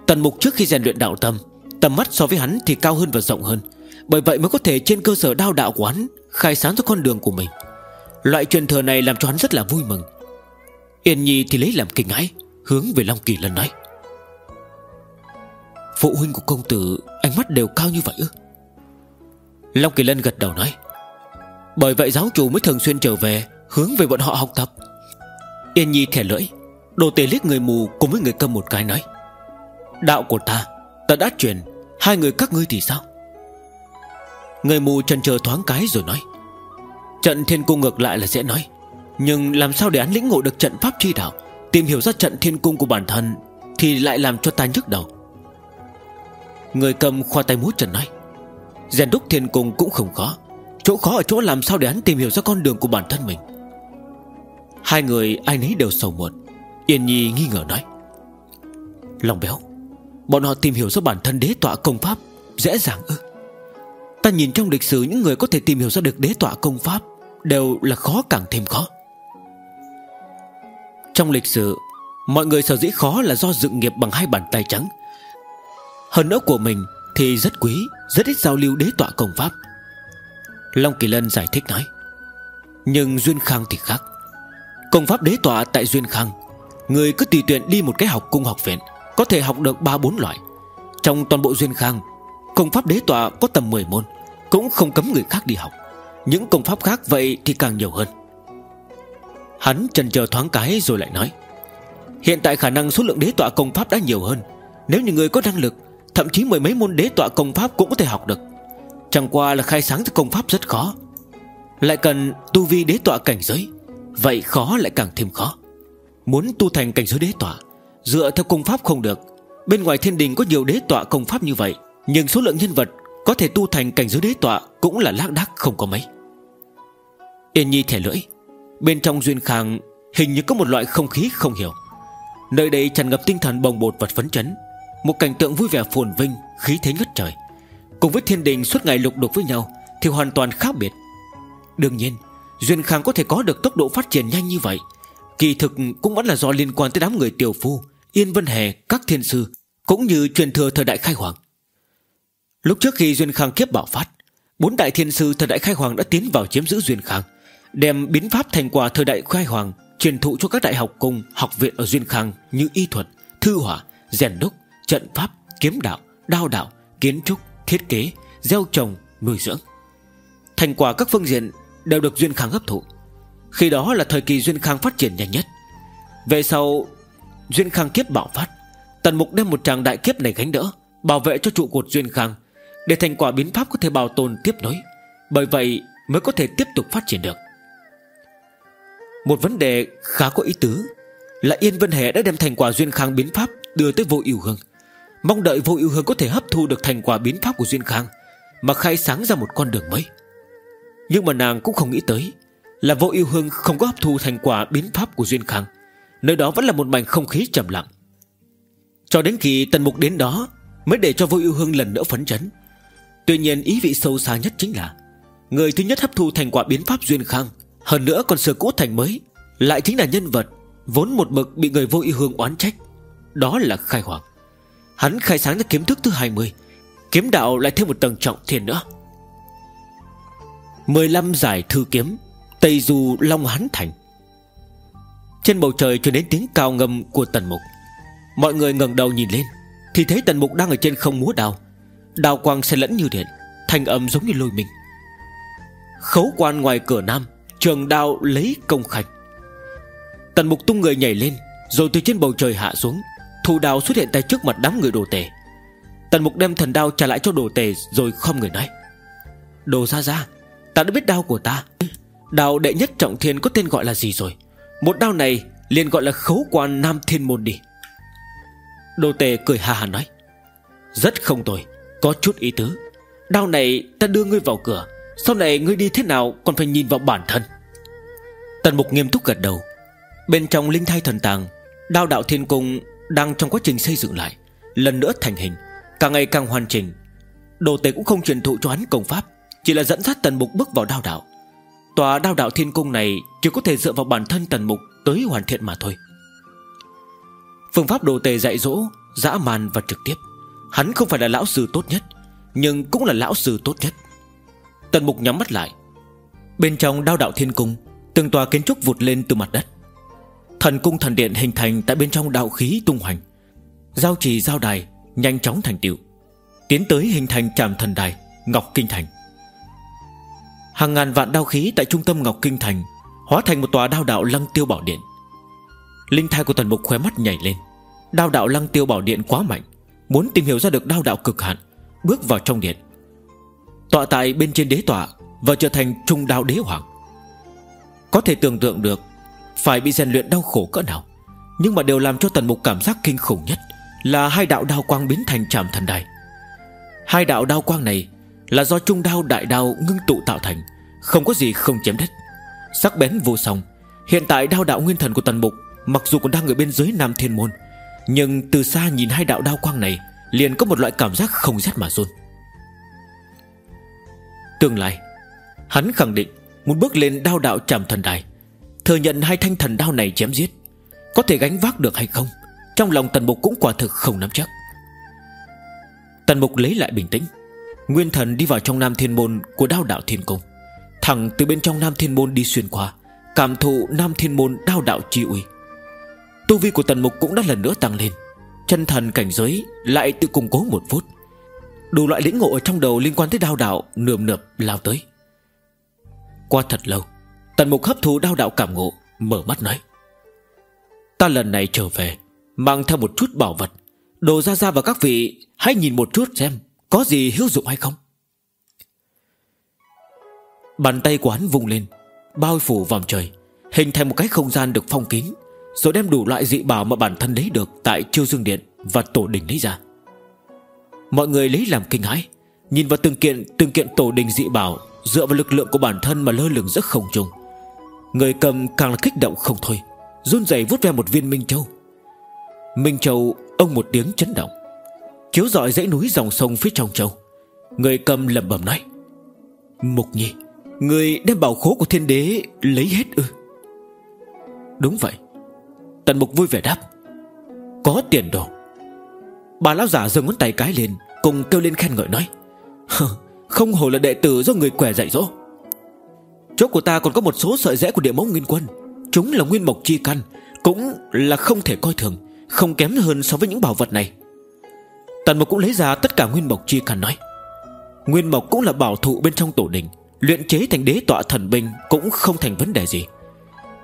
S1: Tần mục trước khi rèn luyện đạo tâm, Tầm mắt so với hắn thì cao hơn và rộng hơn. Bởi vậy mới có thể trên cơ sở đao đạo của hắn Khai sáng cho con đường của mình. Loại truyền thừa này làm cho hắn rất là vui mừng. Yên Nhi thì lấy làm kinh ngãi Hướng về Long Kỳ lần nói. Phụ huynh của công tử, Ánh mắt đều cao như vậy ư? Long Kỳ Lân gật đầu nói, Bởi vậy giáo chủ mới thường xuyên trở về, Hướng về bọn họ học tập. Yên Nhi thẻ lưỡi, Đồ tề liếc người mù cùng với người cầm một cái nói, Đạo của ta Ta đã truyền, Hai người các ngươi thì sao? Người mù trần chờ thoáng cái rồi nói, Trận thiên cung ngược lại là dễ nói, Nhưng làm sao để án lĩnh ngộ được trận pháp chi đạo, Tìm hiểu ra trận thiên cung của bản thân Thì lại làm cho ta nhức đầu. Người cầm khoa tay múa trần nói, Rèn đúc thiên cung cũng không khó. Chỗ khó ở chỗ làm sao để hắn tìm hiểu ra con đường của bản thân mình? Hai người ai nấy đều sầu muộn. Yên Nhi nghi ngờ nói Lòng béo, Bọn họ tìm hiểu ra bản thân đế tọa công pháp Dễ dàng ư? Ta nhìn trong lịch sử những người có thể tìm hiểu ra được đế tọa công pháp Đều là khó càng thêm khó. Trong lịch sử, Mọi người sở dĩ khó là do dựng nghiệp bằng hai bàn tay trắng hơn nữa của mình Thì rất quý, Rất ít giao lưu đế tọa công pháp. Long Kỳ Lân giải thích nói, Nhưng Duyên Khang thì khác. Công pháp đế tọa tại Duyên Khang, Người cứ tùy tiện đi một cái học cung học viện, Có thể học được 3-4 loại. Trong toàn bộ Duyên Khang, Công pháp đế tọa có tầm 10 môn, Cũng không cấm người khác đi học. Những công pháp khác vậy thì càng nhiều hơn. Hắn trần chờ thoáng cái rồi lại nói, Hiện tại khả năng số lượng đế tọa công pháp đã nhiều hơn. Nếu như người có năng lực Thậm chí mười mấy môn đế tọa công pháp cũng có thể học được. Chẳng qua là khai sáng cho công pháp rất khó. Lại cần tu vi đế tọa cảnh giới. Vậy khó lại càng thêm khó. Muốn tu thành cảnh giới đế tọa, Dựa theo công pháp không được. Bên ngoài thiên đình có nhiều đế tọa công pháp như vậy, Nhưng số lượng nhân vật Có thể tu thành cảnh giới đế tọa Cũng là lác đác không có mấy. Yên nhi thẻ lưỡi. Bên trong duyên khang Hình như có một loại không khí không hiểu. Nơi đây tràn ngập tinh thần bồng bột vật phấn chấn một cảnh tượng vui vẻ phồn vinh Khí thế ngất trời. Cùng với thiên đình suốt ngày lục đục với nhau Thì hoàn toàn khác biệt. Đương nhiên Duyên Khang có thể có được tốc độ phát triển nhanh như vậy. Kỳ thực cũng vẫn là do liên quan tới đám người tiểu phu Yên Vân Hề, các thiên sư Cũng như truyền thừa thời đại khai hoàng. Lúc trước khi Duyên Khang kiếp bạo phát Bốn đại thiên sư thời đại khai hoàng đã tiến vào chiếm giữ Duyên Khang Đem biến pháp thành quả thời đại khai hoàng Truyền thụ cho các đại học cùng học viện ở Duyên Khang Như y thuật, thư hỏa, rèn đúc trận pháp, kiếm đạo, đao đạo, kiến trúc, thiết kế, gieo trồng, nuôi dưỡng. Thành quả các phương diện đều được Duyên Khang hấp thụ. Khi đó là thời kỳ Duyên Khang phát triển nhanh nhất. Về sau, Duyên Khang kiếp bạo phát, Tần Mục đem một tràng đại kiếp này gánh đỡ, bảo vệ cho trụ cột Duyên Khang, để thành quả biến pháp có thể bảo tồn tiếp nối. Bởi vậy mới có thể tiếp tục phát triển được. Một vấn đề khá có ý tứ Là Yên Vân hệ đã đem thành quả duyên khang biến pháp Đưa tới vô ưu hương Mong đợi vô ưu hương có thể hấp thu được thành quả biến pháp của duyên khang, Mà khai sáng ra một con đường mới. Nhưng mà nàng cũng không nghĩ tới Là vô ưu hương không có hấp thu thành quả biến pháp của duyên khang. Nơi đó vẫn là một mảnh không khí trầm lặng. Cho đến khi tần mục đến đó Mới để cho vô ưu hương lần nữa phấn chấn. Tuy nhiên ý vị sâu xa nhất chính là Người thứ nhất hấp thu thành quả biến pháp duyên khang, Hơn nữa còn sửa cũ thành mới, Lại chính là nhân vật Vốn một mực bị người vô ưu hương oán trách. Đó là khai hoàng. Hắn khai sáng ra kiếm thức thứ 20 Kiếm đạo lại thêm một tầng trọng thiên nữa. 15 giải thư kiếm, Tây Du Long Hán Thành. Trên bầu trời truyền đến tiếng cao ngâm của tần mục. Mọi người ngẩng đầu nhìn lên, Thì thấy tần mục đang ở trên không múa đào Đào quang xe lẫn như điện Thành âm giống như lôi mình. Khấu quan ngoài cửa nam, Trường đao lấy công khạch Tần mục tung người nhảy lên, Rồi từ trên bầu trời hạ xuống Thủ đào xuất hiện tại trước mặt đám người đồ tể. Tần mục đem thần đao trả lại cho đồ tể Rồi không người nói. Đồ ra ra, Ta đã biết đao của ta. Đao đệ nhất trọng thiên có tên gọi là gì rồi? Một đao này liền gọi là khấu quan nam thiên môn đi. Đồ tề cười hà hà nói. Rất không tồi, Có chút ý tứ. Đao này ta đưa ngươi vào cửa, Sau này ngươi đi thế nào còn phải nhìn vào bản thân. Tần mục nghiêm túc gật đầu. Bên trong linh thai thần tàng, Đao đạo thiên cung đang trong quá trình xây dựng lại, Lần nữa thành hình, Càng ngày càng hoàn chỉnh. Đồ tề cũng không truyền thụ cho hắn công pháp, Chỉ là dẫn dắt tần mục bước vào đao đạo. Tòa đao đạo thiên cung này Chỉ có thể dựa vào bản thân tần mục Tới hoàn thiện mà thôi. Phương pháp đồ tề dạy dỗ, Dã man và trực tiếp. Hắn không phải là lão sư tốt nhất, Nhưng cũng là lão sư tốt nhất. Tần mục nhắm mắt lại. Bên trong đao đạo thiên cung, Từng tòa kiến trúc vụt lên từ mặt đất. Thần cung thần điện hình thành tại bên trong đạo khí tung hoành. Giao trì giao đài, Nhanh chóng thành tựu. Tiến tới hình thành trạm thần đài, Ngọc Kinh Thành. Hàng ngàn vạn đao khí tại trung tâm Ngọc Kinh Thành Hóa thành một tòa đao đạo lăng tiêu bảo điện. Linh thai của thần mục khóe mắt nhảy lên. Đao đạo lăng tiêu bảo điện quá mạnh, Muốn tìm hiểu ra được đao đạo cực hạn, Bước vào trong điện. Tọa tại bên trên đế tọa Và trở thành trung đao đế hoàng. Có thể tưởng tượng được phải bị rèn luyện đau khổ cỡ nào. Nhưng mà đều làm cho tần mục cảm giác kinh khủng nhất Là hai đạo đao quang biến thành trảm thần đài. Hai đạo đao quang này Là do trung đao đại đao ngưng tụ tạo thành, Không có gì không chém đất Sắc bén vô song, Hiện tại đao đạo nguyên thần của tần mục Mặc dù còn đang ở bên dưới Nam Thiên Môn, Nhưng từ xa nhìn hai đạo đao quang này Liền có một loại cảm giác không rét mà run. Tương lai, Hắn khẳng định Muốn bước lên đao đạo trảm thần đài. Thừa nhận hai thanh thần đao này chém giết, Có thể gánh vác được hay không, Trong lòng tần mục cũng quả thực không nắm chắc. Tần mục lấy lại bình tĩnh, Nguyên thần đi vào trong Nam Thiên Môn Của đao đạo Thiên Cung, Thẳng từ bên trong Nam Thiên Môn đi xuyên qua, Cảm thụ Nam Thiên Môn đao đạo chi uy. Tu vi của tần mục cũng đã lần nữa tăng lên, Chân thần cảnh giới Lại tự củng cố một phút. Đủ loại lĩnh ngộ ở trong đầu liên quan tới đao đạo Nườm nượp lao tới. Qua thật lâu Tần mục hấp thụ đao đạo cảm ngộ, Mở mắt nói. Ta lần này trở về, Mang theo một chút bảo vật. Đồ ra ra và các vị Hãy nhìn một chút xem, Có gì hữu dụng hay không? Bàn tay của hắn vung lên, Bao phủ vòng trời, Hình thành một cái không gian được phong kín, Rồi đem đủ loại dị bảo mà bản thân lấy được Tại chiêu dương điện và tổ đình lấy ra. Mọi người lấy làm kinh hãi, Nhìn vào từng kiện từng kiện tổ đình dị bảo Dựa vào lực lượng của bản thân mà lơ lửng rất không trung. Người cầm càng là kích động không thôi, run rẩy vút ve một viên Minh Châu. Minh Châu, ông một tiếng chấn động, Chiếu rọi dãy núi dòng sông phía trong châu. Người cầm lẩm bẩm nói, Mục nhi, Người đem bảo khố của thiên đế lấy hết ư? Đúng vậy. Tần mục vui vẻ đáp, Có tiền đồ. Bà lão giả giơ ngón tay cái lên, Cùng kêu lên khen ngợi nói Không hổ là đệ tử do người quẻ dạy dỗ. Chỗ của ta còn có một số sợi rẽ của địa mẫu nguyên quân. Chúng là nguyên mộc chi căn, Cũng là không thể coi thường, Không kém hơn so với những bảo vật này. Tần mộc cũng lấy ra tất cả nguyên mộc chi căn nói. Nguyên mộc cũng là bảo thụ bên trong tổ đình, Luyện chế thành đế tọa thần binh Cũng không thành vấn đề gì.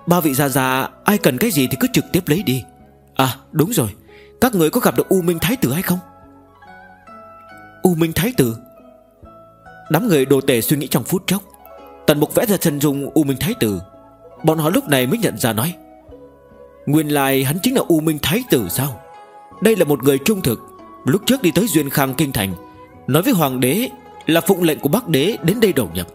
S1: Ba vị già già Ai cần cái gì thì cứ trực tiếp lấy đi. À đúng rồi, Các người có gặp được U Minh Thái Tử hay không? U Minh Thái Tử? Đám người đồ tể suy nghĩ trong phút chốc. Tần mục vẽ ra chân dung U Minh Thái Tử. Bọn họ lúc này mới nhận ra nói, Nguyên lai hắn chính là U Minh Thái Tử sao? Đây là một người trung thực. Lúc trước đi tới Duyên Khang Kinh Thành, Nói với Hoàng đế là phụng lệnh của Bắc đế đến đây đầu nhập.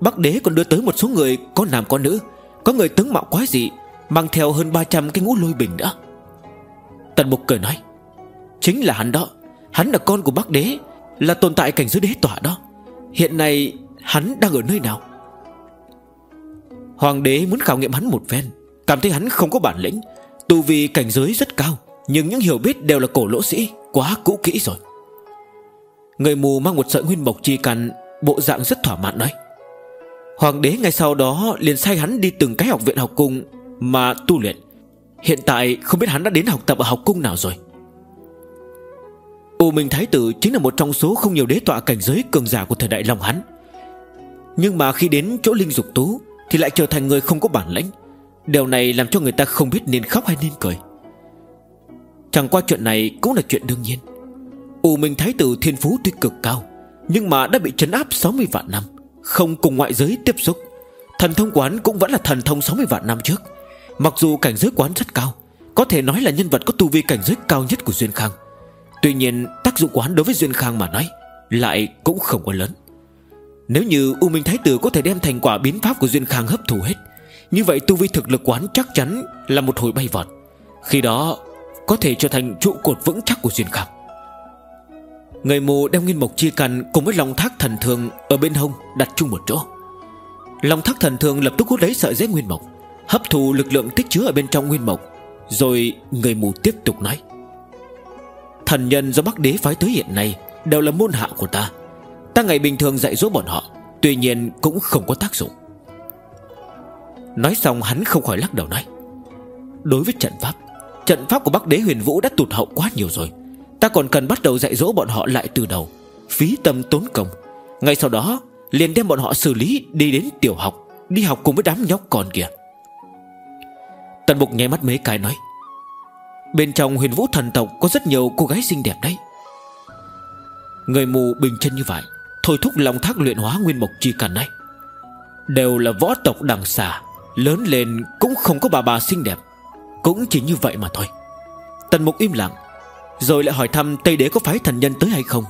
S1: Bắc đế còn đưa tới một số người, Có nam, có nữ, Có người tướng mạo quái dị, Mang theo hơn 300 cái ngũ lôi bình nữa. Tần Mục cười nói, Chính là hắn đó. Hắn là con của Bắc đế, Là tồn tại cảnh giới đế tỏa đó. Hiện nay hắn đang ở nơi nào? Hoàng đế muốn khảo nghiệm hắn một phen. Cảm thấy hắn không có bản lĩnh. Tu vì cảnh giới rất cao, Nhưng những hiểu biết đều là cổ lỗ sĩ, Quá cũ kỹ rồi. Người mù mang một sợi nguyên mộc chi căn, Bộ dạng rất thỏa mãn nói Hoàng đế ngay sau đó liền sai hắn đi từng cái học viện học cung Mà tu luyện. Hiện tại không biết hắn đã đến học tập ở học cung nào rồi. U Minh Thái Tử chính là một trong số không nhiều đế tọa cảnh giới cường giả của thời đại Long hắn. Nhưng mà khi đến chỗ Linh Dục Tú thì lại trở thành người không có bản lĩnh. Điều này làm cho người ta không biết nên khóc hay nên cười. Chẳng qua chuyện này cũng là chuyện đương nhiên. U Minh Thái Tử thiên phú tuy cực cao, Nhưng mà đã bị trấn áp 60 vạn năm, Không cùng ngoại giới tiếp xúc. Thần thông quán cũng vẫn là thần thông 60 vạn năm trước. Mặc dù cảnh giới quán rất cao, Có thể nói là nhân vật có tu vi cảnh giới cao nhất của Duyên Khang. Tuy nhiên, tác dụng quán đối với Duyên Khang mà nói, Lại cũng không quá lớn. Nếu như U Minh Thái Tử có thể đem thành quả biến pháp của Duyên Khang hấp thụ hết, Như vậy tu vi thực lực quán chắc chắn là một hồi bay vọt. Khi đó, có thể trở thành trụ cột vững chắc của Duyên Khang. Người mù đem nguyên mộc chi cằn Cùng với lòng thác thần thường Ở bên hông đặt chung một chỗ. Lòng thác thần thường lập tức hút lấy sợi dây nguyên mộc, Hấp thụ lực lượng tích chứa ở bên trong nguyên mộc, Rồi người mù tiếp tục nói. Thần nhân do Bắc Đế phái tới hiện nay Đều là môn hạ của ta. Ta ngày bình thường dạy dỗ bọn họ, Tuy nhiên cũng không có tác dụng. Nói xong hắn không khỏi lắc đầu nói, Đối với trận pháp Trận pháp của Bắc Đế huyền vũ đã tụt hậu quá nhiều rồi. Ta còn cần bắt đầu dạy dỗ bọn họ lại từ đầu, Phí tâm tốn công. Ngay sau đó, liền đem bọn họ xử lý Đi đến tiểu học, Đi học cùng với đám nhóc con kìa Tần Mục nháy mắt mấy cái nói, Bên trong huyền vũ thần tộc Có rất nhiều cô gái xinh đẹp đấy. Người mù bình chân như vậy Thôi thúc lòng thác luyện hóa nguyên mộc chi cần này Đều là võ tộc đằng xà, Lớn lên cũng không có bà bà xinh đẹp. Cũng chỉ như vậy mà thôi. Tần mục im lặng, Rồi lại hỏi thăm Tây Đế có phái thần nhân tới hay không.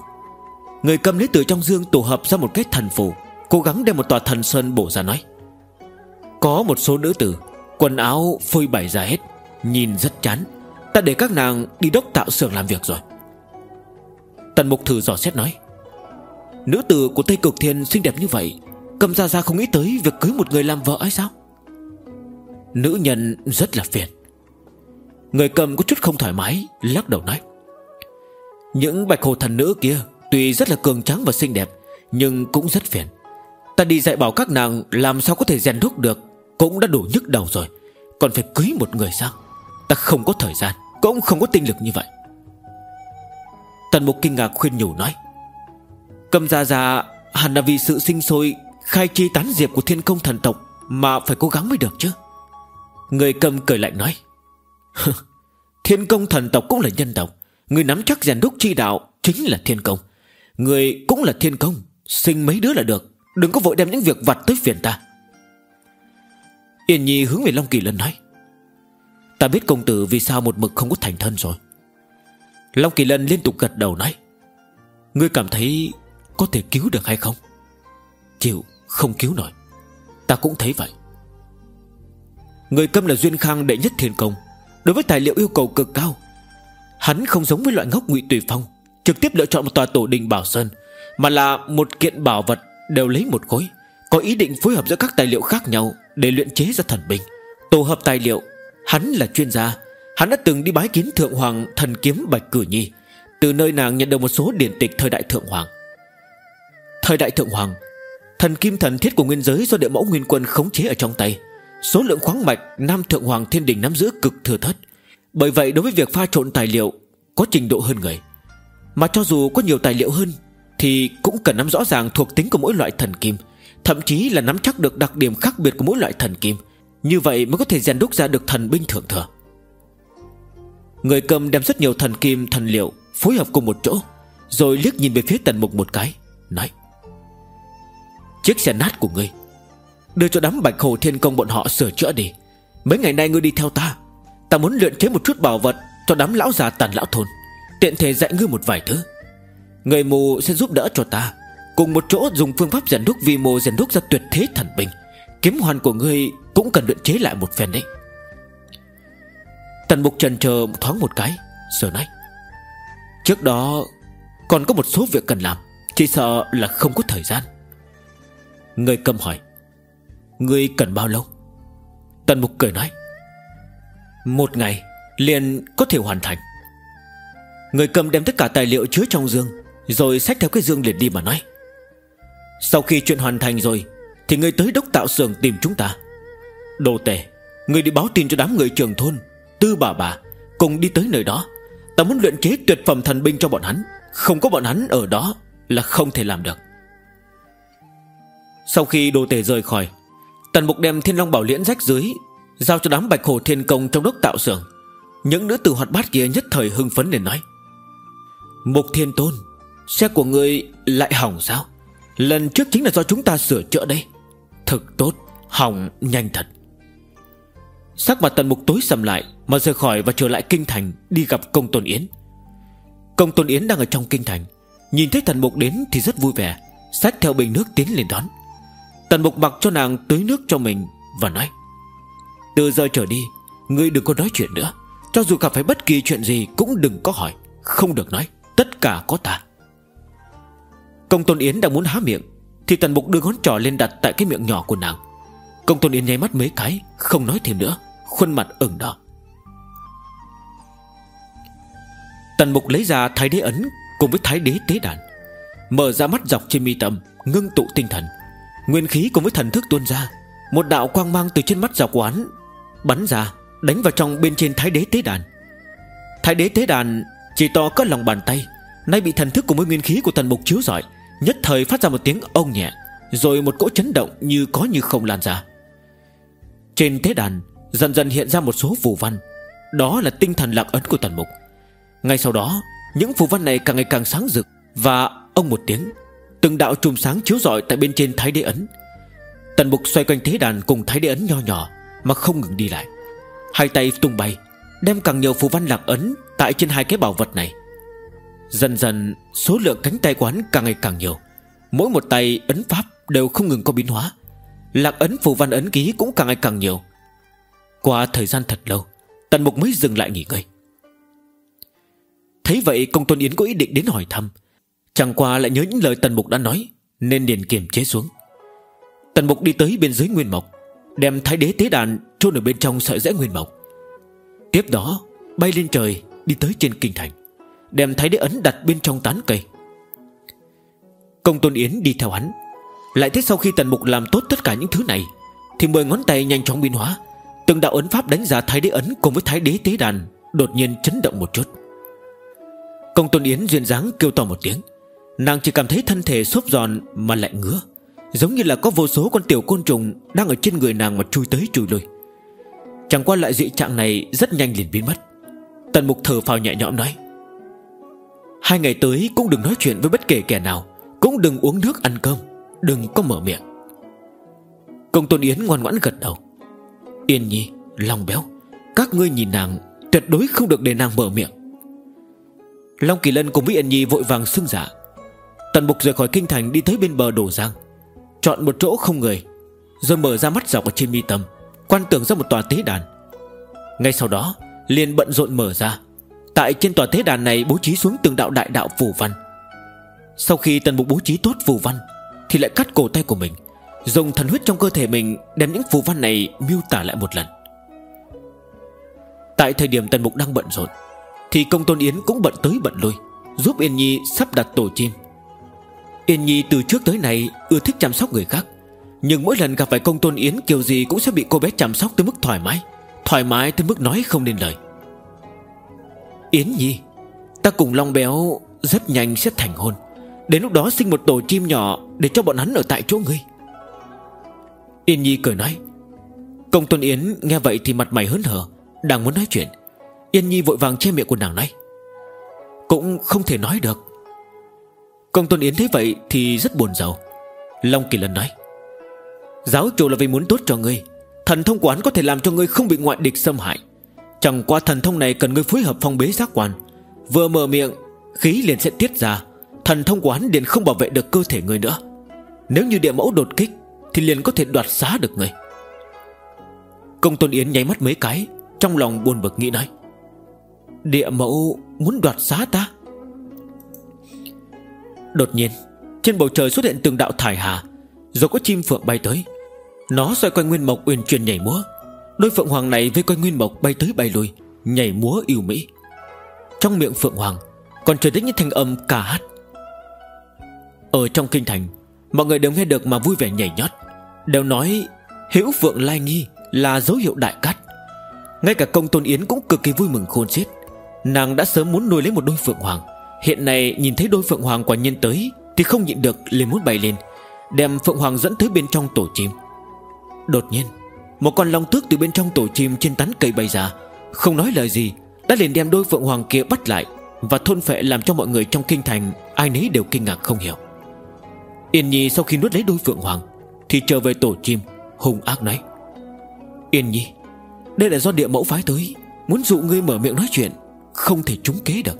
S1: Người cầm lấy từ trong dương tổ hợp ra một cái thần phù, Cố gắng đem một tòa thần sơn bổ ra nói. Có một số nữ tử, Quần áo phơi bày ra hết, Nhìn rất chán. Ta để các nàng đi đốc tạo xưởng làm việc rồi. Tần mục thử dò xét nói. Nữ tử của Tây Cực Thiên xinh đẹp như vậy, Cầm ra ra không nghĩ tới Việc cưới một người làm vợ ấy sao? Nữ nhân rất là phiền. Người cầm có chút không thoải mái, Lắc đầu nói. Những bạch hồ thần nữ kia Tuy rất là cường trắng và xinh đẹp, Nhưng cũng rất phiền. Ta đi dạy bảo các nàng Làm sao có thể rèn đúc được, Cũng đã đủ nhức đầu rồi. Còn phải cưới một người sao? Ta không có thời gian, Cũng không có tinh lực như vậy. Tần mục kinh ngạc khuyên nhủ nói. Cầm ra ra, Hẳn là vì sự sinh sôi, Khai chi tán diệp của thiên công thần tộc Mà phải cố gắng mới được chứ. Người cầm cười lạnh nói Thiên công thần tộc cũng là nhân tộc, Người nắm chắc rèn đúc chi đạo Chính là thiên công. Người cũng là thiên công, Sinh mấy đứa là được, Đừng có vội đem những việc vặt tới phiền ta. Yên Nhi hướng về Long Kỳ Lân nói, Ta biết công tử vì sao một mực không có thành thân rồi. Long Kỳ Lân liên tục gật đầu nói, Ngươi cảm thấy có thể cứu được hay không? Chịu, không cứu nổi. Ta cũng thấy vậy. Người câm là Duyên Khang, đệ nhất thiền công. Đối với tài liệu yêu cầu cực cao, Hắn không giống với loại ngốc ngụy Tùy Phong, Trực tiếp lựa chọn một tòa tổ đình Bảo Sơn, Mà là một kiện bảo vật Đều lấy một khối, Có ý định phối hợp giữa các tài liệu khác nhau Để luyện chế ra thần binh. Tổ hợp tài liệu, Hắn là chuyên gia. Hắn đã từng đi bái kiến Thượng Hoàng thần kiếm Bạch Cử Nhi. Từ nơi nàng nhận được một số điển tịch thời đại Thượng Hoàng. Thời đại Thượng Hoàng, Thần kim thần thiết của nguyên giới do địa mẫu nguyên quân khống chế ở trong tay, Số lượng khoáng mạch Nam Thượng Hoàng Thiên Đình nắm giữ cực thừa thất. Bởi vậy, đối với việc pha trộn tài liệu, Có trình độ hơn người. Mà cho dù có nhiều tài liệu hơn, Thì cũng cần nắm rõ ràng thuộc tính của mỗi loại thần kim, Thậm chí là nắm chắc được đặc điểm khác biệt của mỗi loại thần kim. Như vậy mới có thể rèn đúc ra được thần binh thượng thừa. Người cầm đem rất nhiều thần kim, thần liệu Phối hợp cùng một chỗ, Rồi liếc nhìn về phía tần mục một cái, Nói Chiếc xe nát của ngươi. Đưa cho đám bạch hồ thiên công bọn họ sửa chữa đi. Mấy ngày nay ngươi đi theo ta. Ta muốn luyện chế một chút bảo vật Cho đám lão già tàn lão thôn. Tiện thể dạy ngươi một vài thứ. Người mù sẽ giúp đỡ cho ta. Cùng một chỗ dùng phương pháp rèn đúc vi mô rèn đúc ra tuyệt thế thần binh. Kiếm hoàn của ngươi cũng cần luyện chế lại một phen đấy. Tần mục trần chờ thoáng một cái Rồi nói. Trước đó, còn có một số việc cần làm, Chỉ sợ là không có thời gian. Người cầm hỏi Người cần bao lâu? Tần mục cười nói, Một ngày liền có thể hoàn thành. Người cầm đem tất cả tài liệu chứa trong dương Rồi xách theo cái dương liền đi mà nói, Sau khi chuyện hoàn thành rồi, Thì người tới đốc tạo sường tìm chúng ta. Đồ tể Người đi báo tin cho đám người trường thôn, Tư bà bà, Cùng đi tới nơi đó. Ta muốn luyện chế tuyệt phẩm thần binh cho bọn hắn, Không có bọn hắn ở đó Là không thể làm được. Sau khi đồ tể rời khỏi, Tần mục đem thiên long bảo liễn rách dưới, Giao cho đám bạch hồ thiên công trong đốc tạo xưởng. Những nữ tử hoạt bát kia nhất thời hưng phấn để nói, Mục thiên tôn, Xe của người lại hỏng sao? Lần trước chính là do chúng ta sửa chữa đây. Thực tốt, Hỏng nhanh thật. Sắc mặt tần mục tối sầm lại, Mà rời khỏi và trở lại kinh thành Đi gặp công tôn yến. Công tôn yến đang ở trong kinh thành, Nhìn thấy tần mục đến thì rất vui vẻ, Xách theo bình nước tiến lên đón. Tần mục mặc cho nàng tưới nước cho mình Và nói, Từ giờ trở đi, Ngươi đừng có nói chuyện nữa. Cho dù gặp phải bất kỳ chuyện gì Cũng đừng có hỏi, Không được nói, Tất cả có ta Công tôn yến đang muốn há miệng, Thì tần mục đưa ngón trỏ lên đặt tại cái miệng nhỏ của nàng. Công tôn yến nháy mắt mấy cái, Không nói thêm nữa, Khuôn mặt ửng đỏ. Tần mục lấy ra thái đế ấn Cùng với thái đế tế đàn, Mở ra mắt dọc trên mi tâm, Ngưng tụ tinh thần. Nguyên khí cùng với thần thức tuôn ra, Một đạo quang mang từ trên mắt dọc hắn, Bắn ra, Đánh vào trong bên trên thái đế tế đàn. Thái đế tế đàn Chỉ to có lòng bàn tay, Nay bị thần thức cùng với nguyên khí của tần mục chiếu rọi, Nhất thời phát ra một tiếng ông nhẹ, Rồi một cỗ chấn động như có như không lan ra. Trên tế đàn Dần dần hiện ra một số phù văn, Đó là tinh thần lạc ấn của tần mục. Ngay sau đó, Những phù văn này càng ngày càng sáng rực Và ông một tiếng. Từng đạo trùm sáng chiếu rọi tại bên trên thái đế ấn. Tần mục xoay quanh thế đàn cùng thái đế ấn nho nhỏ Mà không ngừng đi lại. Hai tay tung bay, Đem càng nhiều phù văn lạc ấn Tại trên hai cái bảo vật này. Dần dần, số lượng cánh tay quán càng ngày càng nhiều. Mỗi một tay ấn pháp đều không ngừng có biến hóa. Lạc ấn, phù văn ấn ký cũng càng ngày càng nhiều. Qua thời gian thật lâu, Tần mục mới dừng lại nghỉ ngơi. Thấy vậy, công tôn Yến có ý định đến hỏi thăm. Chẳng qua lại nhớ những lời Tần Mục đã nói, Nên liền kiềm chế xuống. Tần Mục đi tới bên dưới Nguyên Mộc, Đem thái đế tế đàn chôn ở bên trong sợi rễ Nguyên Mộc. Tiếp đó, bay lên trời, Đi tới trên kinh thành, Đem thái đế ấn đặt bên trong tán cây. Công Tôn Yến đi theo hắn. Lại thấy sau khi Tần Mục làm tốt tất cả những thứ này, Thì mười ngón tay nhanh chóng biến hóa, Từng đạo ấn pháp đánh giá thái đế ấn Cùng với thái đế tế đàn Đột nhiên chấn động một chút. Công Tôn Yến duyên dáng kêu to một tiếng. Nàng chỉ cảm thấy thân thể xốp giòn Mà lại ngứa Giống như là có vô số con tiểu côn trùng Đang ở trên người nàng mà chui tới chui lui. Chẳng qua loại dị trạng này Rất nhanh liền biến mất. Tần mục thở phào nhẹ nhõm nói Hai ngày tới cũng đừng nói chuyện với bất kể kẻ nào Cũng đừng uống nước ăn cơm Đừng có mở miệng. Công tôn Yến ngoan ngoãn gật đầu. Yên nhi, lòng béo Các ngươi nhìn nàng Tuyệt đối không được để nàng mở miệng. Long Kỳ Lân cùng với Yên Nhi vội vàng xưng giả. Tần Mục rời khỏi kinh thành đi tới bên bờ đổ giang. Chọn một chỗ không người, Rồi mở ra mắt dọc ở trên mi tâm, Quan tưởng ra một tòa tế đàn. Ngay sau đó, liền bận rộn mở ra. Tại trên tòa tế đàn này bố trí xuống từng đạo đại đạo phù văn. Sau khi tần mục bố trí tốt phù văn, Thì lại cắt cổ tay của mình, Dùng thần huyết trong cơ thể mình Đem những phù văn này miêu tả lại một lần. Tại thời điểm tần mục đang bận rộn, Thì công tôn Yến cũng bận tới bận lui, Giúp Yên Nhi sắp đặt tổ chim. Yên Nhi từ trước tới nay ưa thích chăm sóc người khác. Nhưng mỗi lần gặp phải công tôn Yến, kiểu gì Cũng sẽ bị cô bé chăm sóc tới mức thoải mái. Thoải mái tới mức nói không nên lời. Yến Nhi, Ta cùng Long Béo rất nhanh sẽ thành hôn. Đến lúc đó sinh một tổ chim nhỏ Để cho bọn hắn ở tại chỗ ngươi. Yên Nhi cười nói, Công tôn Yến nghe vậy thì mặt mày hớn hở, Đang muốn nói chuyện. Yên Nhi vội vàng che miệng của nàng nói, Cũng không thể nói được. Công tôn Yến thấy vậy thì rất buồn giàu. Long Kỳ Lân nói, Giáo chủ là vì muốn tốt cho ngươi. Thần thông quán có thể làm cho ngươi không bị ngoại địch xâm hại. Chẳng qua thần thông này cần ngươi phối hợp phong bế giác quan. Vừa mở miệng, Khí liền sẽ tiết ra. Thần thông quán liền không bảo vệ được cơ thể người nữa. Nếu như địa mẫu đột kích, Thì liền có thể đoạt xá được người Công Tôn Yến nháy mắt mấy cái, Trong lòng buồn bực nghĩ nói, Địa mẫu muốn đoạt xá ta? Đột nhiên, Trên bầu trời xuất hiện từng đạo thải hà, Rồi có chim phượng bay tới. Nó xoay quanh Nguyên Mộc uyển chuyển nhảy múa. Đôi phượng hoàng này với quanh Nguyên Mộc bay tới bay lui, Nhảy múa yêu mỹ. Trong miệng phượng hoàng, Còn truyền đến những thanh âm ca hát. Ở trong kinh thành, Mọi người đều nghe được mà vui vẻ nhảy nhót. Đều nói, Hữu phượng lai nghi là dấu hiệu đại cát. Ngay cả công tôn yến cũng cực kỳ vui mừng khôn xiết. Nàng đã sớm muốn nuôi lấy một đôi phượng hoàng. Hiện nay nhìn thấy đôi phượng hoàng quả nhiên tới Thì không nhịn được liền muốn bay lên, Đem phượng hoàng dẫn tới bên trong tổ chim. Đột nhiên, Một con long tước từ bên trong tổ chim trên tán cây bay ra, Không nói lời gì, Đã liền đem đôi phượng hoàng kia bắt lại Và thôn phệ làm cho mọi người trong kinh thành Ai nấy đều kinh ngạc không hiểu. Yên Nhi sau khi nuốt lấy đôi phượng hoàng Thì trở về tổ chim Hùng ác nói, Yên Nhi, Đây là do địa mẫu phái tới, Muốn dụ ngươi mở miệng nói chuyện, Không thể trúng kế được.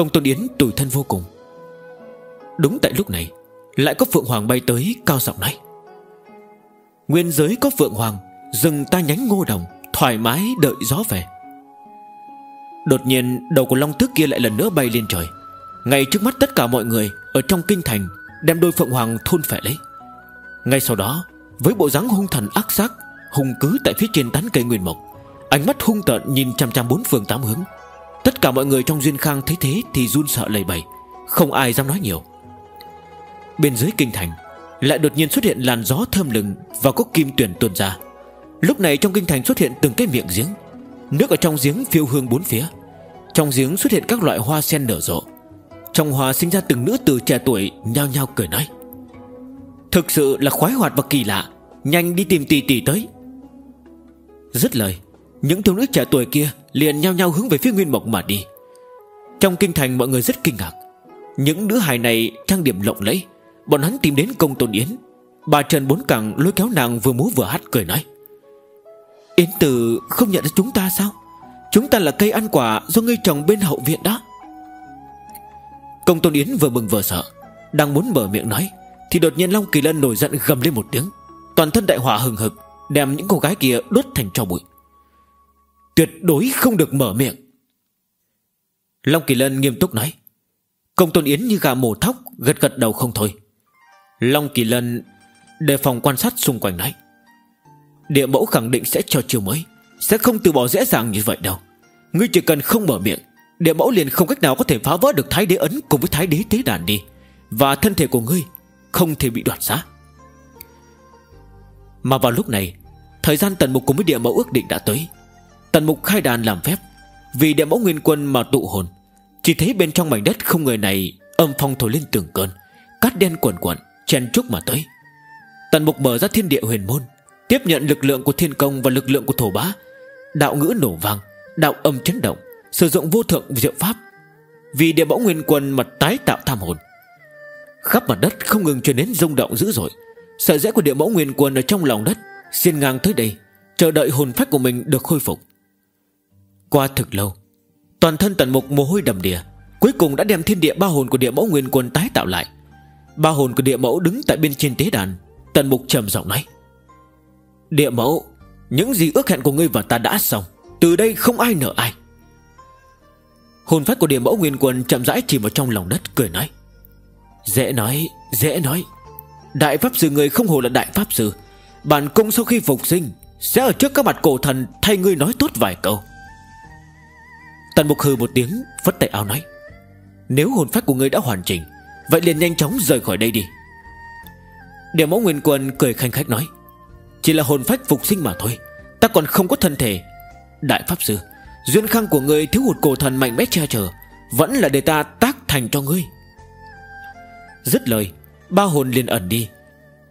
S1: Công Tôn Yến tủi thân vô cùng. Đúng tại lúc này, Lại có Phượng Hoàng bay tới cao giọng nói. Nguyên giới có Phượng Hoàng, Dừng ta nhánh ngô đồng, Thoải mái đợi gió về. Đột nhiên, đầu của Long Tước kia lại lần nữa bay lên trời. Ngay trước mắt tất cả mọi người, Ở trong kinh thành, Đem đôi Phượng Hoàng thôn phệ lấy. Ngay sau đó, Với bộ dáng hung thần ác sắc Hung cứ tại phía trên tán cây nguyên mộc, Ánh mắt hung tợn nhìn chằm chằm bốn phương tám hướng. Tất cả mọi người trong duyên khang thấy thế Thì run sợ lầy bầy Không ai dám nói nhiều. Bên dưới kinh thành, Lại đột nhiên xuất hiện làn gió thơm lừng Và có kim tuyển tuôn ra. Lúc này trong kinh thành xuất hiện từng cái miệng giếng. Nước ở trong giếng phiêu hương bốn phía. Trong giếng xuất hiện các loại hoa sen nở rộ. Trong hoa sinh ra từng nữ tử trẻ tuổi Nhao nhao cười nói. Thực sự là khoái hoạt và kỳ lạ. Nhanh đi tìm tỷ tỷ tới. Dứt lời, Những thiếu nữ trẻ tuổi kia liền nhao nhao hướng về phía Nguyên Mộc mà đi. Trong kinh thành mọi người rất kinh ngạc. Những nữ hài này trang điểm lộng lẫy. Bọn hắn tìm đến công tôn Yến. Bà Trần Bốn Cẳng lôi kéo nàng vừa múa vừa hát cười nói, Yến Tử không nhận ra chúng ta sao? Chúng ta là cây ăn quả do ngươi trồng bên hậu viện đó. Công tôn Yến vừa mừng vừa sợ, Đang muốn mở miệng nói, Thì đột nhiên Long Kỳ Lân nổi giận gầm lên một tiếng. Toàn thân đại hỏa hừng hực, Đem những cô gái kia đốt thành tro bụi. Tuyệt đối không được mở miệng. Long Kỳ Lân nghiêm túc nói. Công Tôn Yến như gà mổ thóc, Gật gật đầu không thôi. Long Kỳ Lân đề phòng quan sát xung quanh nói. Địa mẫu khẳng định sẽ cho chiều mới, Sẽ không từ bỏ dễ dàng như vậy đâu. Ngươi chỉ cần không mở miệng, Địa mẫu liền không cách nào có thể phá vỡ được thái đế ấn Cùng với thái đế tế đàn đi. Và thân thể của ngươi không thể bị đoạt giá. Mà vào lúc này, Thời gian tần mục cùng với địa mẫu ước định đã tới. Tần mục khai đàn làm phép. Vì địa mẫu nguyên quân mà tụ hồn, Chỉ thấy bên trong mảnh đất không người này Âm phong thổi lên từng cơn, Cát đen quẩn quẩn chen trúc mà tới. Tần mục mở ra thiên địa huyền môn, Tiếp nhận lực lượng của thiên công và lực lượng của thổ bá. Đạo ngữ nổ vang, Đạo âm chấn động, Sử dụng vô thượng diệu pháp. Vì địa mẫu nguyên quân mà tái tạo tham hồn. Khắp mặt đất không ngừng truyền đến rung động dữ dội. Sợi rễ của địa mẫu nguyên quân ở trong lòng đất, xiên ngang tới đây, Chờ đợi hồn phách của mình được khôi phục. Qua thực lâu. Toàn thân tần mục mồ hôi đầm đìa, Cuối cùng đã đem thiên địa ba hồn của địa mẫu nguyên quân tái tạo lại. Ba hồn của địa mẫu đứng tại bên trên tế đàn Tần mục trầm giọng nói. Địa mẫu, Những gì ước hẹn của ngươi và ta đã xong, Từ đây không ai nợ ai. Hồn phách của địa mẫu nguyên quân chậm rãi chìm vào trong lòng đất, cười nói. Dễ nói Dễ nói. Đại pháp sư người không hồ là đại pháp sư. Bản cung sau khi phục sinh, Sẽ ở trước các mặt cổ thần Thay ngươi nói tốt vài câu. Tần mục hừ một tiếng Phất tay áo nói, Nếu hồn phách của ngươi đã hoàn chỉnh, Vậy liền nhanh chóng rời khỏi đây đi. Điều mẫu nguyên quân cười khanh khách nói, Chỉ là hồn phách phục sinh mà thôi, Ta còn không có thân thể. Đại pháp sư, Duyên khang của ngươi thiếu hụt cổ thần mạnh mẽ che chở, Vẫn là để ta tác thành cho ngươi. Dứt lời, Ba hồn liền ẩn đi.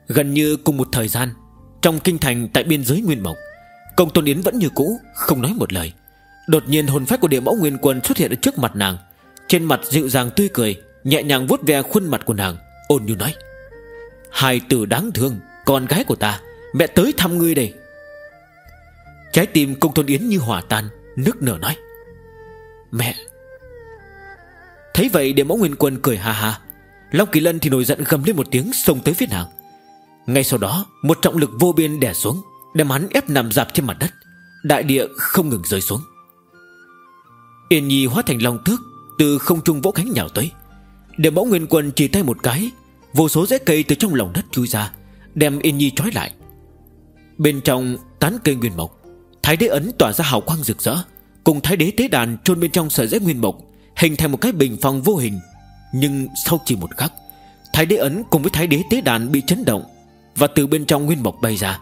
S1: Gần như cùng một thời gian, Trong kinh thành tại biên giới Nguyên Mộc, Công Tôn Yến vẫn như cũ, Không nói một lời. Đột nhiên hồn phách của địa mẫu Nguyên Quân xuất hiện ở trước mặt nàng. Trên mặt dịu dàng tươi cười, Nhẹ nhàng vuốt ve khuôn mặt của nàng, Ôn như nói, Hai từ đáng thương, Con gái của ta, Mẹ tới thăm ngươi đây. Trái tim công tôn Yến như hỏa tan Nước nở nói, Mẹ. Thấy vậy, địa mẫu nguyên quân cười hà hà Long Kỳ Lân thì nổi giận gầm lên một tiếng, Xông tới phía nàng. Ngay sau đó, một trọng lực vô biên đè xuống, Đem hắn ép nằm dạp trên mặt đất. Đại địa không ngừng rơi xuống. Yên Nhi hóa thành long thước Từ không trung vỗ cánh nhào tới. Để mẫu nguyên quân chỉ tay một cái, Vô số rễ cây từ trong lòng đất chui ra, Đem Yên Nhi trói lại. Bên trong tán cây nguyên mộc, Thái đế ấn tỏa ra hào quang rực rỡ, Cùng thái đế tế đàn chôn bên trong sợi rễ nguyên mộc, Hình thành một cái bình phong vô hình. Nhưng sau chỉ một khắc, Thái đế ấn cùng với thái đế tế đàn bị chấn động Và từ bên trong nguyên mộc bay ra.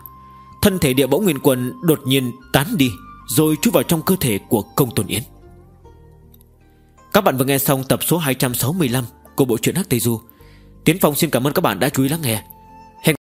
S1: Thân thể địa bỗng nguyên quân đột nhiên tán đi, Rồi chui vào trong cơ thể của công tôn yến. Các bạn vừa nghe xong tập số 265 Của bộ truyện Hắc Tây Du. Tiến Phong xin cảm ơn các bạn đã chú ý lắng nghe.